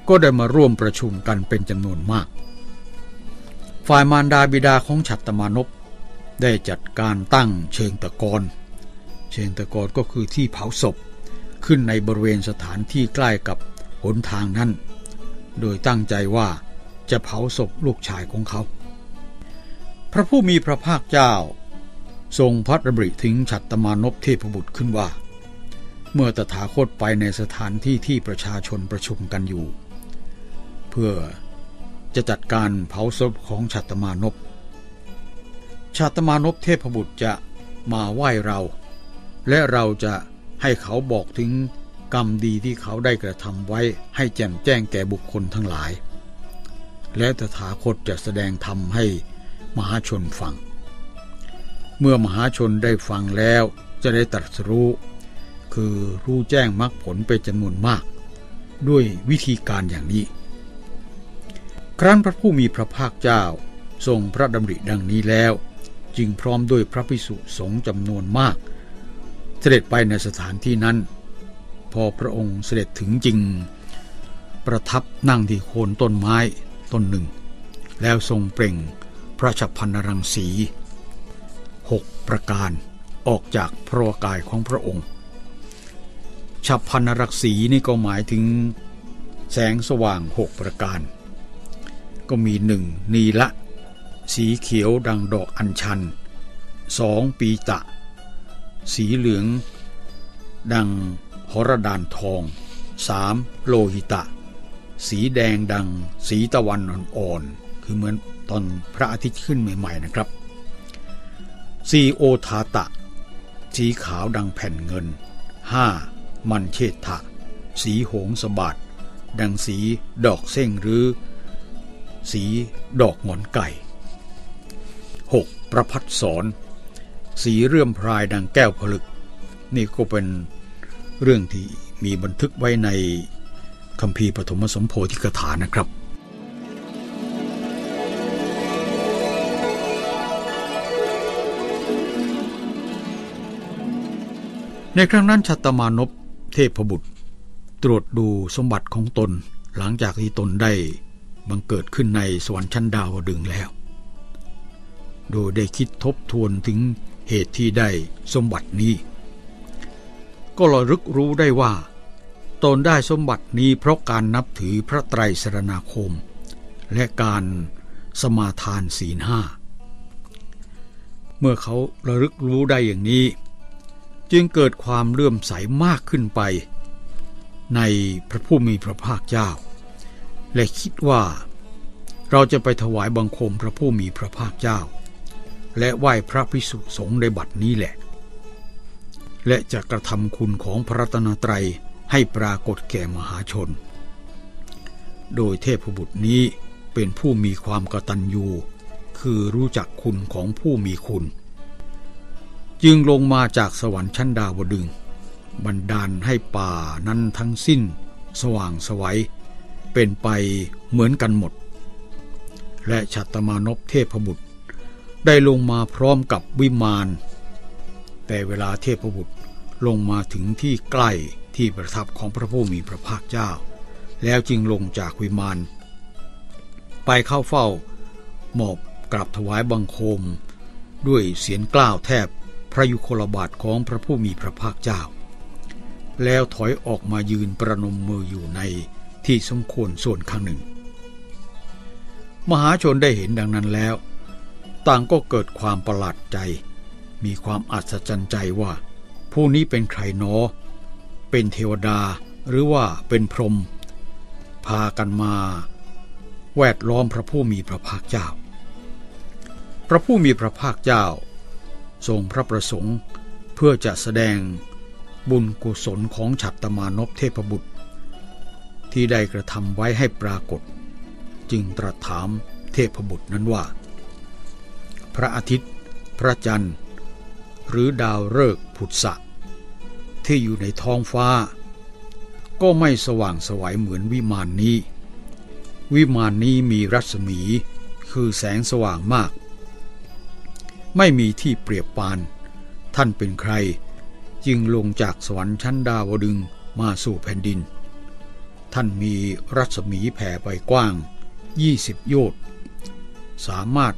ก็ได้มาร่วมประชุมกันเป็นจำนวนมาก ฝ่ายมารดาบิดาของฉัตรมานพได้จัดการตั้งเชิงตะกอน เชิงตะกอนก็คือที่เผาศพ ขึ้นในบริเวณสถานที่ใกล้กับหนทางนั้น โดยตั้งใจว่าจะเผาศพลูกชายของเขา พระผู้มีพระภาคเจ้า ทรงพระดำริถึงฉัตรมานพเทพบุตรขึ้นว่า เมื่อตถาคตไปในสถานที่ที่ประชาชนประชุมกันอยู่ เพื่อจะจัดการเผาศพของฉัตรมานพฉัตรมานพเทพบุตรจะมาไหว้เรา และเราจะ ให้เขาบอกถึงกรรมดีที่เขาได้กระทำไว้ให้แจ่มแจ้งแก่บุคคลทั้งหลาย และตถาคตจะแสดงธรรมให้มหาชนฟัง เมื่อมหาชนได้ฟังแล้วจะได้ตรัสรู้ คือรู้แจ้งมรรคผลไปจำนวนมาก ด้วยวิธีการอย่างนี้ ครั้นพระผู้มีพระภาคเจ้าทรงพระดำริดังนี้แล้ว จึงพร้อมด้วยพระภิกษุสงฆ์จำนวนมาก เสด็จไปในสถานที่นั้น พอพระองค์เสด็จถึงจริง ประทับนั่งที่โคนต้นไม้ต้นหนึ่ง แล้วทรงเปล่งพระฉับพันรังสีหกประการออกจากพระกายของพระองค์ฉับพันรักษีนี่ก็หมายถึงแสงสว่างหกประการ ก็มีหนึ่งนีละ สีเขียวดังดอกอัญชันสองปีตะ สีเหลือง ดังหรดานทองสามโลหิตะ สีแดงดังสีตะวันอ่อนๆคือเหมือนตอนพระอาทิตย์ขึ้นใหม่ๆนะครับสีโอทาตะ สีขาวดังแผ่นเงินห้ามันเชษฐะ สีหงสบัดดังสีดอกเส้งหรือ สีดอกหงอนไก่ 6. ประพัดสอน สีเรื่อมพรายดังแก้วผลึก นี่ก็เป็นเรื่องที่มีบันทึกไว้ในคำพีปฐมสมโพธิกถานะครับ ในครั้งนั้นชัตมานพเทพบุตร ตรวจดูสมบัติของตนหลังจากที่ตนได้บังเกิดขึ้นในสวรรค์ชั้นดาวดึงแล้ว โดยได้คิดทบทวนถึงเหตุที่ได้สมบัตินี้ ก็ระลึกรู้ได้ว่า ตนได้สมบัตินี้เพราะการนับถือพระไตรสรณาคม และการสมาทานศีลห้า เมื่อเขาระลึกรู้ได้อย่างนี้ จึงเกิดความเลื่อมใสมากขึ้นไป ในพระผู้มีพระภาคเจ้า และคิดว่าเราจะไปถวายบังคมพระผู้มีพระภาคเจ้า และไหว้พระพิสุสงฆ์ในบัดนี้แหละ และจะกระทำคุณของพระรัตนตรัยให้ปรากฏแก่มหาชน โดยเทพบุตรนี้เป็นผู้มีความกตัญญู คือรู้จักคุณของผู้มีคุณ จึงลงมาจากสวรรค์ชั้นดาวดึง บันดาลให้ป่านั้นทั้งสิ้น สว่างสวัยเป็นไปเหมือนกันหมด และชัตมานพเทพบุตร ได้ลงมาพร้อมกับวิมาน แต่เวลาเทพบุตรลงมาถึงที่ใกล้ที่ประทับของพระผู้มีพระภาคเจ้า แล้วจึงลงจากวิมาน ไปเข้าเฝ้าหมอบกราบถวายบังคม ด้วยเสียงกล้าวแทบพระยุคลบาทของพระผู้มีพระภาคเจ้า แล้วถอยออกมายืนประนมมืออยู่ในที่สมควรส่วนข้างหนึ่ง มหาชนได้เห็นดังนั้นแล้ว ต่างก็เกิดความประหลาดใจ มีความอัศจรรย์ใจว่า ผู้นี้เป็นใครเนอ เป็นเทวดาหรือว่าเป็นพรหมพากันมา แวดล้อมพระผู้มีพระภาคเจ้า พระผู้มีพระภาคเจ้า ทรงพระประสงค์เพื่อจะแสดงบุญกุศลของฉัตรมานพเทพบุตร ที่ได้กระทำไว้ให้ปรากฏ จึงตรัสถามเทพบุตรนั้นว่า พระอาทิตย์ พระจันทร์ หรือดาวฤกษ์ผุดสะ ที่อยู่ในท้องฟ้า ก็ไม่สว่างสวัยเหมือนวิมานนี้ วิมานนี้มีรัศมีคือแสงสว่างมาก ไม่มีที่เปรียบปาน ท่านเป็นใคร จึงลงจากสวรรค์ชั้นดาวดึงมาสู่แผ่นดิน ท่านมีรัศมีแผ่ไปกว้าง 20 โยชน์สามารถ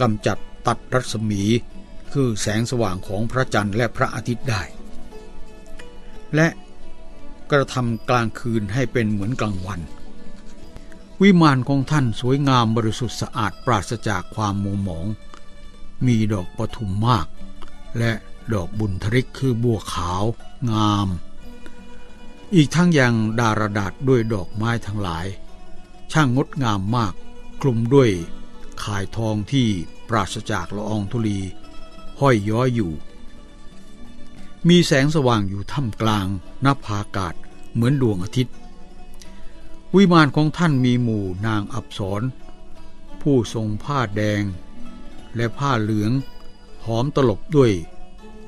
กำจัดตัดรัศมี คือแสงสว่างของพระจันทร์และพระอาทิตย์ได้ และกระทำกลางคืนให้เป็นเหมือนกลางวัน วิมานของท่านสวยงามบริสุทธิ์สะอาดปราศจากความมัวหมอง มีดอกปทุมมาก และดอกบุญทริกคือบัวขาว งาม อีกทั้งยังดารดาษด้วยดอกไม้ทั้งหลาย ช่างงดงามมาก คลุมด้วย ข่ายทองที่ปราศจากละอองธุลี ห้อยย้อยอยู่ มีแสงสว่างอยู่ท่ามกลางนับอากาศเหมือนดวงอาทิตย์ วิมานของท่านมีหมู่นางอับสร ผู้ทรงผ้าแดง และผ้าเหลือง หอมตลบด้วย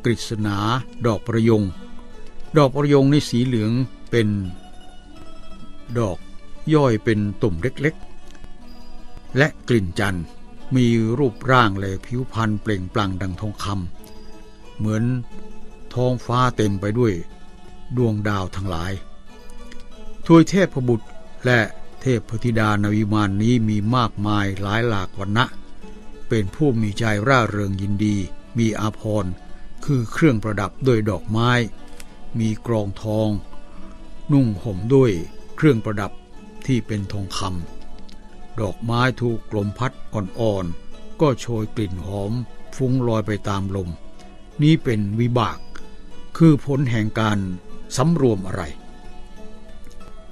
กฤษณาดอกประยง ดอกประยงในสีเหลืองเป็น ดอกย่อยเป็นตุ่มเล็กๆ และกลิ่นจันทร์มีรูปร่างและผิวพรรณเปล่งปลั่งดังทองคำเหมือนท้องฟ้าเต็มไปด้วย ดวงดาวทั้งหลายทวยเทพบุตรและเทพพธิดานาวิมานนี้มีมากมายหลายหลากวันนะเป็นผู้มีใจร่าเริงยินดี มีอาภรณ์คือเครื่องประดับด้วยดอกไม้ มีกรองทอง นุ่งห่มด้วยเครื่องประดับที่เป็นทองคำ ดอกไม้ถูกกลมพัดอ่อนๆ ก็โชยกลิ่นหอมฟุ้งลอยไปตามลม นี้เป็นวิบาก คือผลแห่งการสำรวมอะไร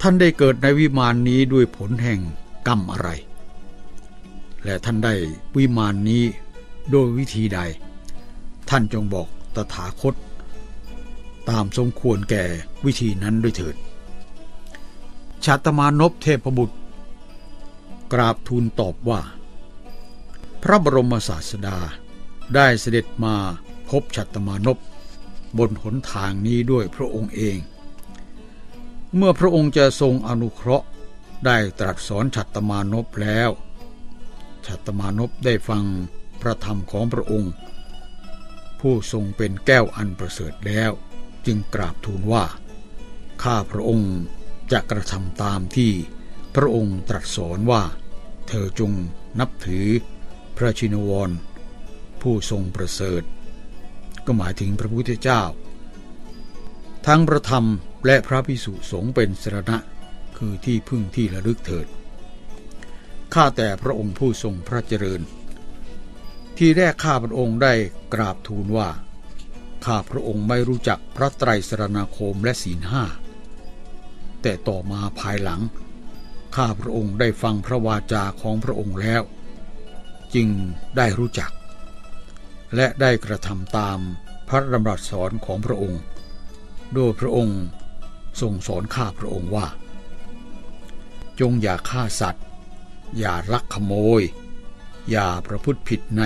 ท่านได้เกิดในวิมานนี้ด้วยผลแห่งกรรมอะไร และท่านได้วิมานนี้โดยวิธีใด ท่านจงบอกตถาคต ตามสมควรแก่วิธีนั้นด้วยเถิดชาตมานพเทพบุตร กราบทูลตอบว่า พระบรมศาสดาได้เสด็จมาพบชัตมานพบนหนทางนี้ด้วยพระองค์เอง เมื่อพระองค์จะทรงอนุเคราะห์ได้ตรัสสอนชัตมานพแล้วชัตมานพได้ฟังพระธรรมของพระองค์ ผู้ทรงเป็นแก้วอันประเสริฐแล้ว จึงกราบทูลว่า ข้าพระองค์จะกระทำตามที่ พระองค์ตรัสสอนว่า เธอจงนับถือพระชินวร ผู้ทรงประเสริฐ ก็หมายถึงพระพุทธเจ้า ทั้งพระธรรมและพระพิสุสงฆ์เป็นสรณะคือที่พึ่งที่ระลึกเถิด ข้าแต่พระองค์ผู้ทรงพระเจริญ ที่แรกข้าพระองค์ได้กราบทูลว่า ข้าพระองค์ไม่รู้จักพระไตรสรณาคมและศีลห้า แต่ต่อมาภายหลัง ข้าพระองค์ได้ฟังพระวาจาของพระองค์แล้ว จึงได้รู้จัก และได้กระทำตามพระดำรัสสอนของพระองค์ โดยพระองค์ทรงสอนข้าพระองค์ว่า จงอย่าฆ่าสัตว์ อย่าลักขโมย อย่าประพฤติผิดใน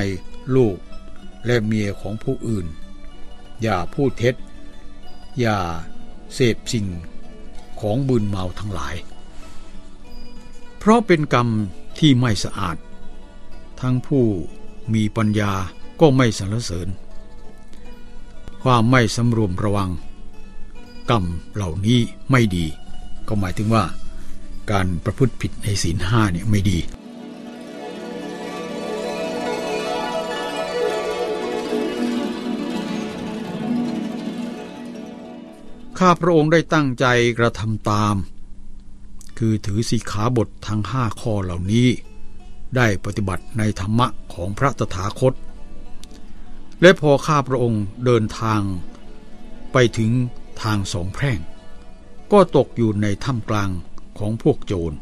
ลูกและเมียของผู้อื่น อย่าพูดเท็จ อย่าเสพสิ่งของบุญเมาทั้งหลาย เพราะเป็นกรรมที่ไม่สะอาด ทั้งผู้มีปัญญาก็ไม่สรรเสริญ ความไม่สำรวมระวัง กรรมเหล่านี้ไม่ดี ก็หมายถึงว่าการประพฤติผิดในศีลห้าเนี่ยไม่ดีข้าพระองค์ได้ตั้งใจกระทำตาม คือถือสีขาบททั้งห้าข้อเหล่านี้ ได้ปฏิบัติในธรรมะของพระตถาคต และพอข้าพระองค์เดินทางไปถึงทางสองแพร่ง ก็ตกอยู่ในถ้ำกลางของพวกโจร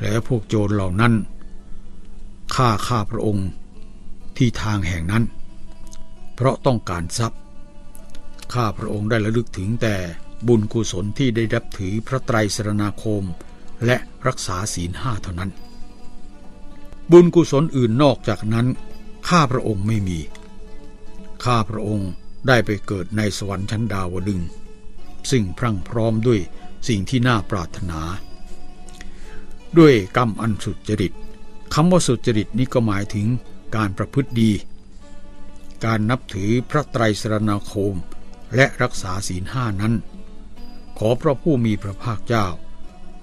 และพวกโจรเหล่านั้นฆ่าข้าพระองค์ที่ทางแห่งนั้น เพราะต้องการทรัพย์ ข้าพระองค์ได้ระลึกถึงแต่ บุญกุศลที่ได้รับถือพระไตรสรณาคม และรักษาศีลห้าเท่านั้น บุญกุศลอื่นนอกจากนั้น ข้าพระองค์ไม่มี ข้าพระองค์ได้ไปเกิดในสวรรค์ชั้นดาวดึง ซึ่งพรั่งพร้อมด้วยสิ่งที่น่าปรารถนา ด้วยกรรมอันสุจริตคำว่าสุจริตนี้ก็หมายถึงการประพฤติดี การนับถือพระไตรสรณาคมและรักษาศีลห้านั้น ขอพระผู้มีพระภาคเจ้า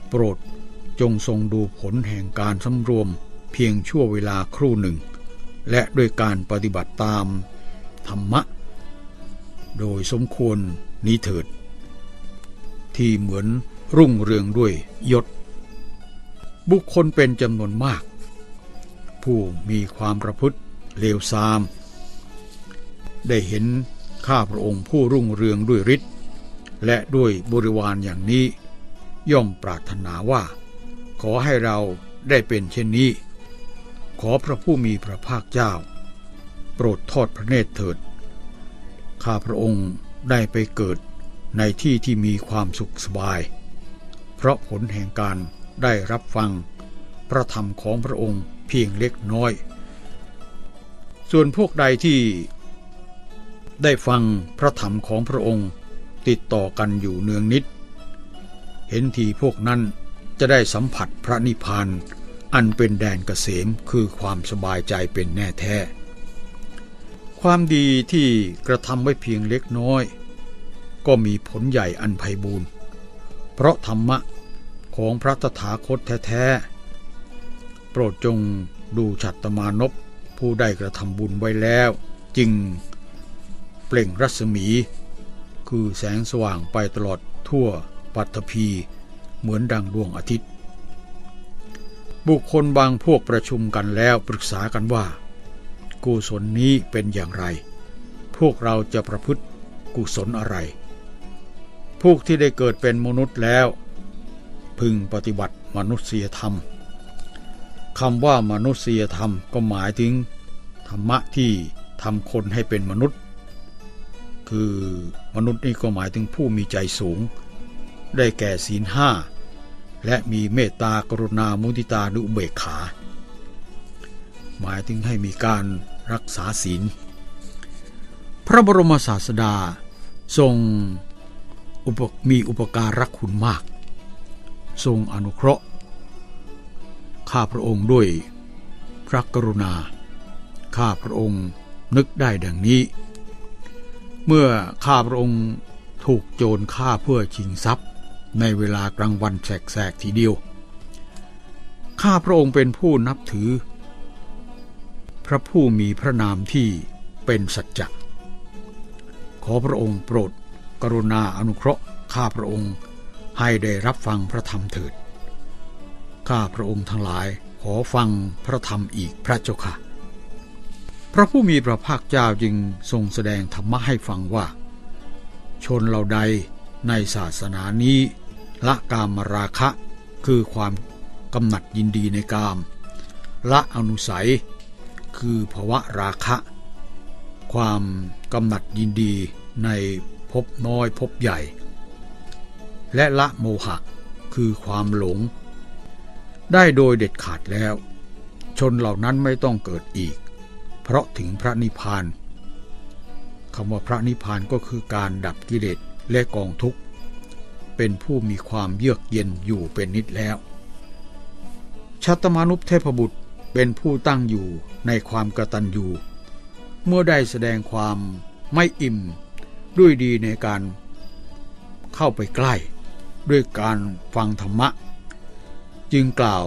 โปรดจงทรงดูผลแห่งการสำรวมเพียงชั่วเวลาครู่หนึ่ง และด้วยการปฏิบัติตามธรรมะ โดยสมควรนี้เถิด ที่เหมือนรุ่งเรืองด้วยยศ บุคคลเป็นจำนวนมาก ผู้มีความประพฤติเลวทราม ได้เห็นข้าพระองค์ผู้รุ่งเรืองด้วยฤทธิ์ และด้วยบริวารอย่างนี้ ย่อมปรารถนาว่า ขอให้เราได้เป็นเช่นนี้ ขอพระผู้มีพระภาคเจ้า โปรดทอดพระเนตรเถิด ข้าพระองค์ได้ไปเกิดในที่ที่มีความสุขสบาย เพราะผลแห่งการได้รับฟังพระธรรมของพระองค์เพียงเล็กน้อย ส่วนพวกใดที่ได้ฟังพระธรรมของพระองค์ ติดต่อกันอยู่เนืองนิด เห็นทีพวกนั้นจะได้สัมผัสพระนิพพานอันเป็นแดนเกษมคือความสบายใจเป็นแน่แท้ ความดีที่กระทำไว้เพียงเล็กน้อย ก็มีผลใหญ่อันไพบูรณ์เพราะธรรมะของพระตถาคตแท้ๆ โปรดจงดูฉัตตมานพผู้ได้กระทำบุญไว้แล้ว จึงเปล่งรัศมี คือแสงสว่างไปตลอดทั่วปัตภีเหมือนดังดวงอาทิตย์ บุคคลบางพวกประชุมกันแล้วปรึกษากันว่า กุศลนี้เป็นอย่างไร พวกเราจะประพฤติกุศลอะไร พวกที่ได้เกิดเป็นมนุษย์แล้ว พึงปฏิบัติมนุษยธรรมคำว่ามนุษยธรรมก็หมายถึง ธรรมะที่ทำคนให้เป็นมนุษย์ คือ มนุษย์นี่ก็หมายถึงผู้มีใจสูง ได้แก่ศีลห้า และมีเมตตากรุณามุติตาดุเบกขา หมายถึงให้มีการรักษาศีล พระบรมศาสดาทรงมีอุปการรักคุณมาก ทรงอนุเคราะห์ ข้าพระองค์ด้วยพระกรุณา ข้าพระองค์นึกได้ดังนี้ เมื่อข้าพระองค์ถูกโจรฆ่าเพื่อชิงทรัพย์ ในเวลากลางวันแสกๆทีเดียว ข้าพระองค์เป็นผู้นับถือ พระผู้มีพระนามที่เป็นสัจจะขอพระองค์โปรดกรุณาอนุเคราะห์ข้าพระองค์ให้ได้รับฟังพระธรรมเถิด ข้าพระองค์ทั้งหลายขอฟังพระธรรมอีกพระเจ้าค่ะ พระผู้มีพระภาคเจ้าจึงทรงแสดงธรรมะให้ฟังว่า ชนเหล่าใดในศาสนานี้ ละกามราคะคือความกำหนัดยินดีในกาม ละอนุสัย คือภวะราคะ ความกำหนัดยินดีในพบน้อยพบใหญ่ และละโมหะ คือความหลง ได้โดยเด็ดขาดแล้ว ชนเหล่านั้นไม่ต้องเกิดอีก ราะถึงพระนิพพานคำว่าพระนิพพานก็คือการดับกิเลสและกองทุกข์ เป็นผู้มีความเยือกเย็นอยู่เป็นนิดแล้วชัตมานุปเทพบุตรเป็นผู้ตั้งอยู่ในความกตัญญูเมื่อได้แสดงความไม่อิ่มด้วยดีในการเข้าไปใกล้ ด้วยการฟังธรรมะ จึงกล่าว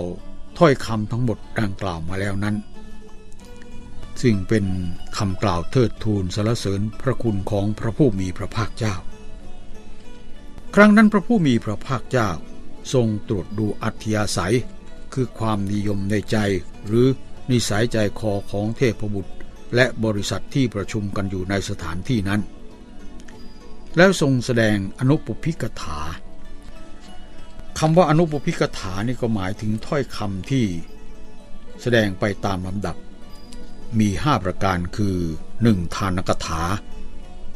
ถ้อยคำทั้งหมดดังกล่าวมาแล้วนั้น ซึ่งเป็นคำกล่าวเทิดทูนสรรเสริญพระคุณของพระผู้มีพระภาคเจ้า ครั้งนั้นพระผู้มีพระภาคเจ้า ทรงตรวจดูอัธยาศัย คือความนิยมในใจ หรือนิสัยใจคอของเทพบุตร และบริษัทที่ประชุมกันอยู่ในสถานที่นั้น แล้วทรงแสดงอนุปพิกถาคำว่าอนุปพิกถานี่ก็หมายถึงถ้อยคำที่แสดงไปตามลำดับ มีห้าประการคือหนึ่งทานกถา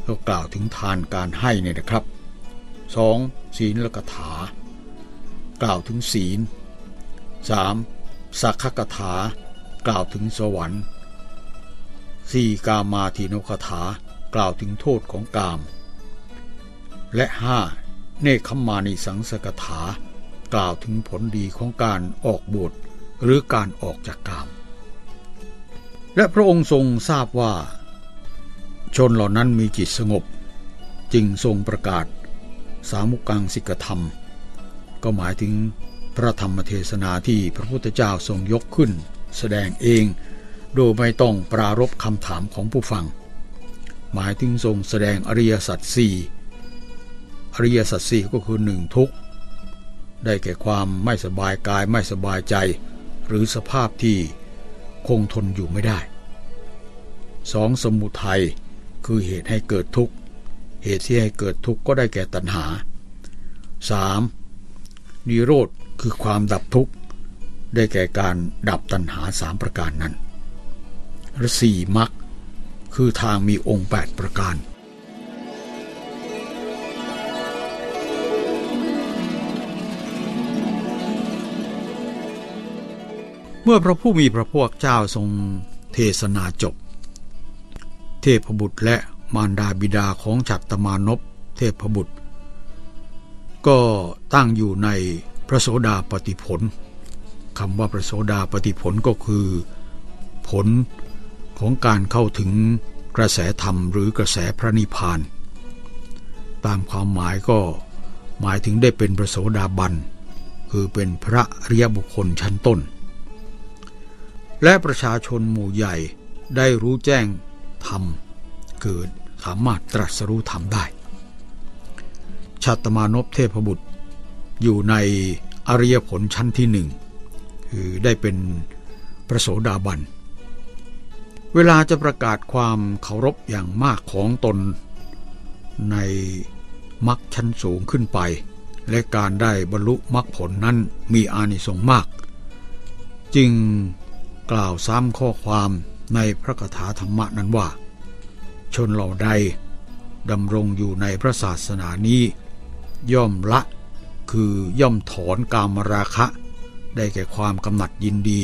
ก็กล่าวถึงทานการให้เนี่ยนะครับสองศีลกถา กล่าวถึงศีล 3. สักขกถา กล่าวถึงสวรรค์ 4. กามาทีนคถา กล่าวถึงโทษของกาม และ 5. เนคขมานิสังสกถา กล่าวถึงผลดีของการออกบวชหรือการออกจากกาม และพระองค์ทรงทราบว่า ชนเหล่านั้นมีจิตสงบ จึงทรงประกาศ สามุกังสิกธรรม ก็หมายถึงพระธรรมเทศนาที่พระพุทธเจ้าทรงยกขึ้น แสดงเอง โดยไม่ต้องปรารบคำถามของผู้ฟัง หมายถึงทรงแสดงอริยสัจสี่อริยสัจสี่ก็คือหนึ่งทุกข์ได้แก่ความไม่สบายกายไม่สบายใจ หรือสภาพที่ คงทนอยู่ไม่ได้สองสมุทัยคือเหตุให้เกิดทุกข์ เหตุที่ให้เกิดทุกข์ก็ได้แก่ตัณหา 3. นิโรธคือความดับทุกข์ ได้แก่การดับตัณหาสามประการนั้นและสี่มรรคคือทางมีองค์แปดประการ เมื่อพระผู้มีพระภวกเจ้าทรงเทศนาจบ เทพบุตรและมารดาบิดาของฉัตรมานพเทพบุตร ก็ตั้งอยู่ในพระโสดาปฏิผลคำว่าพระโสดาปฏิผลก็คือ ผลของการเข้าถึงกระแสธรรมหรือกระแสพระนิพพาน ตามความหมายก็หมายถึงได้เป็นพระโสดาบัน คือเป็นพระเรียบุคคลชั้นต้น และประชาชนหมู่ใหญ่ได้รู้แจ้งธรรม เกิดสามารถตรัสรู้ธรรมได้ ชาตมานพเทพบุตร อยู่ในอริยผลชั้นที่หนึ่งคือได้เป็นพระโสดาบัน เวลาจะประกาศความเคารพอย่างมากของตน ในมรรคชั้นสูงขึ้นไป และการได้บรรลุมรรคผลนั้นมีอานิสงส์มาก จึง กล่าวซ้ำข้อความในพระคาถาธรรมนั้นว่า ชนเหล่าใดดำรงอยู่ในพระศาสนานี้ ย่อมละคือย่อมถอนกามราคะ ได้แก่ความกำหนัดยินดี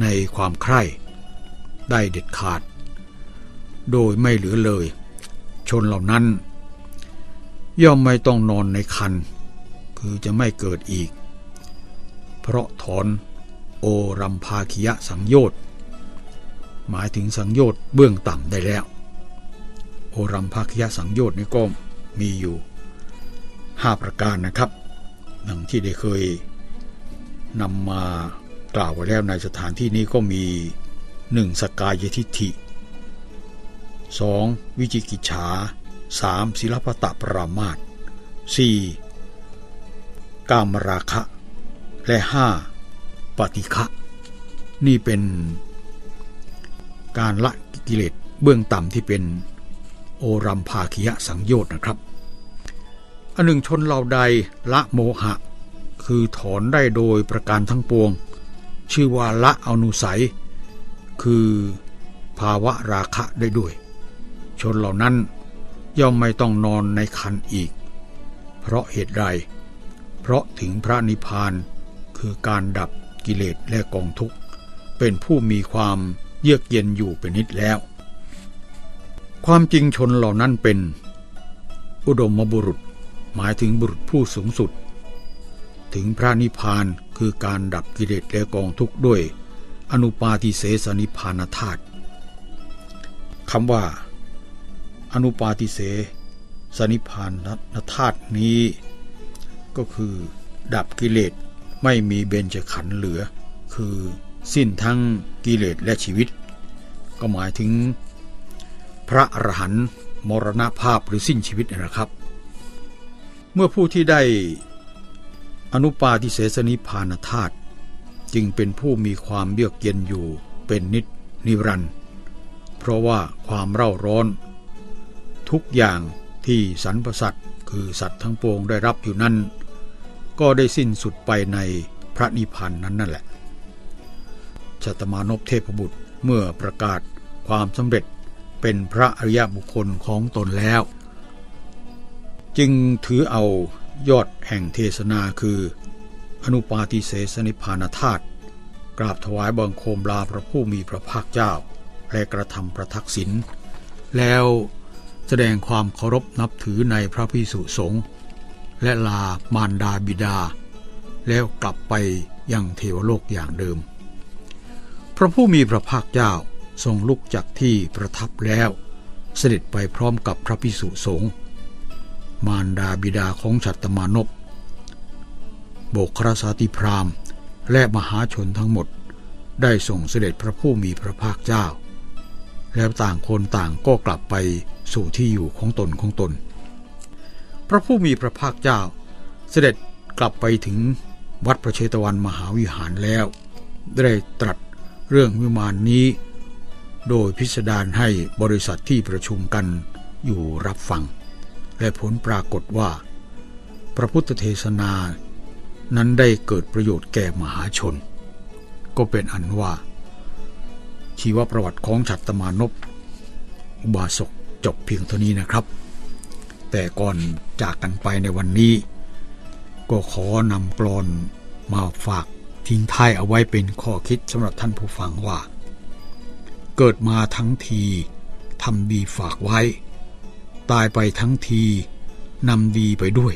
ในความใคร่ได้เด็ดขาด โดยไม่เหลือเลย ชนเหล่านั้น ย่อมไม่ต้องนอนในคัน คือจะไม่เกิดอีก เพราะถอน โอรัมภาคิยะสังโยชน์หมายถึงสังโยชน์เบื้องต่ำได้แล้ว โอรัมภาคิยะสังโยชน์นี่ก็มีอยู่ 5 ประการนะครับดังที่ได้เคยนำมากล่าวไว้แล้วในสถานที่นี้ก็มีหนึ่งสกายทิฐิสองวิจิกิจฉาสามศิลปตะปรามาตสี่กามราคะ และห้า ปฏิฆะนี่เป็นการละกิเลสเบื้องต่ำที่เป็นโอรัมภาคิยะสังโยชน์นะครับ อันหนึ่งชนเหล่าใดละโมหะ คือถอนได้โดยประการทั้งปวง ชื่อว่าละอนุสัย คือภาวะราคะได้ด้วย ชนเหล่านั้นย่อมไม่ต้องนอนในคันอีก เพราะเหตุใด เพราะถึงพระนิพพานคือการดับ กิเลสและกองทุกข์เป็นผู้มีความเยือกเย็นอยู่เป็นนิดแล้ว ความจริงชนเหล่านั้นเป็น อุดมบุรุษหมายถึงบุรุษผู้สูงสุด ถึงพระนิพพานคือการดับกิเลสและกองทุกข์ด้วย อนุปาทิเสสนิพานธาตุคำว่า อนุปาทิเสสนิพานธาตุนี้ ก็คือ ดับกิเลส ไม่มีเบญจขันธ์เหลือ คือสิ้นทั้งกิเลสและชีวิต ก็หมายถึง พระอรหันต์มรณภาพหรือสิ้นชีวิตนะครับ เมื่อผู้ที่ได้อนุปาทิเสสนิพานธาตุจึงเป็นผู้มีความเยือกเย็นอยู่เป็นนิจนิรันด์เพราะว่าความเร่าร้อน ทุกอย่างที่สรรพสัตว์คือสัตว์ทั้งปวงได้รับอยู่นั้น ก็ได้สิ้นสุดไปในพระนิพพานนั้นนั่นแหละชาตมานพเทพบุตรเมื่อประกาศความสำเร็จเป็นพระอริยบุคคลของตนแล้ว จึงถือเอายอดแห่งเทศนาคือ อนุปาติเสสนิพานธาตุกราบถวายบังคมลาพระผู้มีพระภาคเจ้า และกระทำประทักษิณแล้วแสดงความเคารพนับถือในพระพิสุสงฆ์ และลามารดาบิดา แล้วกลับไปยังเทวโลกอย่างเดิม พระผู้มีพระภาคเจ้าทรงลุกจากที่ประทับแล้ว เสด็จไปพร้อมกับพระพิสุสงฆ์มารดาบิดาของฉัตตมานพโบกครสาติพรามและมหาชนทั้งหมด ได้ส่งเสด็จพระผู้มีพระภาคเจ้า แล้วต่างคนต่างก็กลับไปสู่ที่อยู่ของตนของตน ระผู้มีพระภาคเจ้า เสด็จกลับไปถึงวัดพระเชตวันมหาวิหารแล้ว ได้ตรัสเรื่องวิมานนี้ โดยพิสดารให้บริษัทที่ประชุมกันอยู่รับฟัง และผลปรากฏว่า พระพุทธเทศนานั้นได้เกิดประโยชน์แก่มหาชน ก็เป็นอันว่า ชีวประวัติของฉัตรมานพอุบาสกจบเพียงเท่านี้นะครับ แต่ก่อนจากกันไปในวันนี้ ก็ขอนำกรอนมาฝากทิ้งท้ายเอาไว้เป็นข้อคิดสำหรับท่านผู้ฟังว่า เกิดมาทั้งทีทำดีฝากไว้ ตายไปทั้งทีนำดีไปด้วย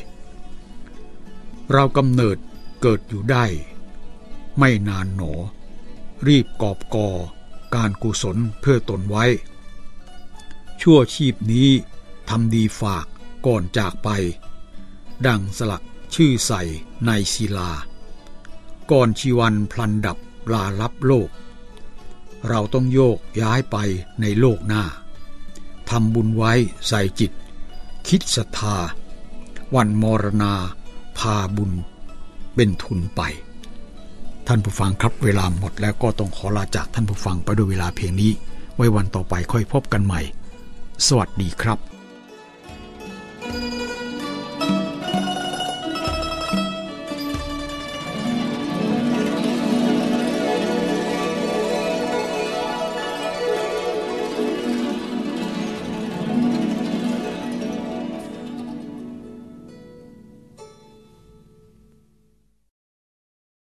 เรากำเนิดเกิดอยู่ได้ ไม่นานหนอ รีบกอบกอการกุศลเพื่อตนไว้ ชั่วชีพนี้ทำดีฝาก ก่อนจากไป ดังสลักชื่อใส่ในศิลา ก่อนชีวันพลันดับลาลับโลก เราต้องโยกย้ายไปในโลกหน้าทำบุญไว้ใส่จิต คิดศรัทธา วันมรณา พาบุญ เป็นทุนไป ท่านผู้ฟังครับเวลาหมดแล้วก็ต้องขอลาจากท่านผู้ฟังไปด้วยเวลาเพียงนี้ ไว้วันต่อไปค่อยพบกันใหม่ สวัสดีครับ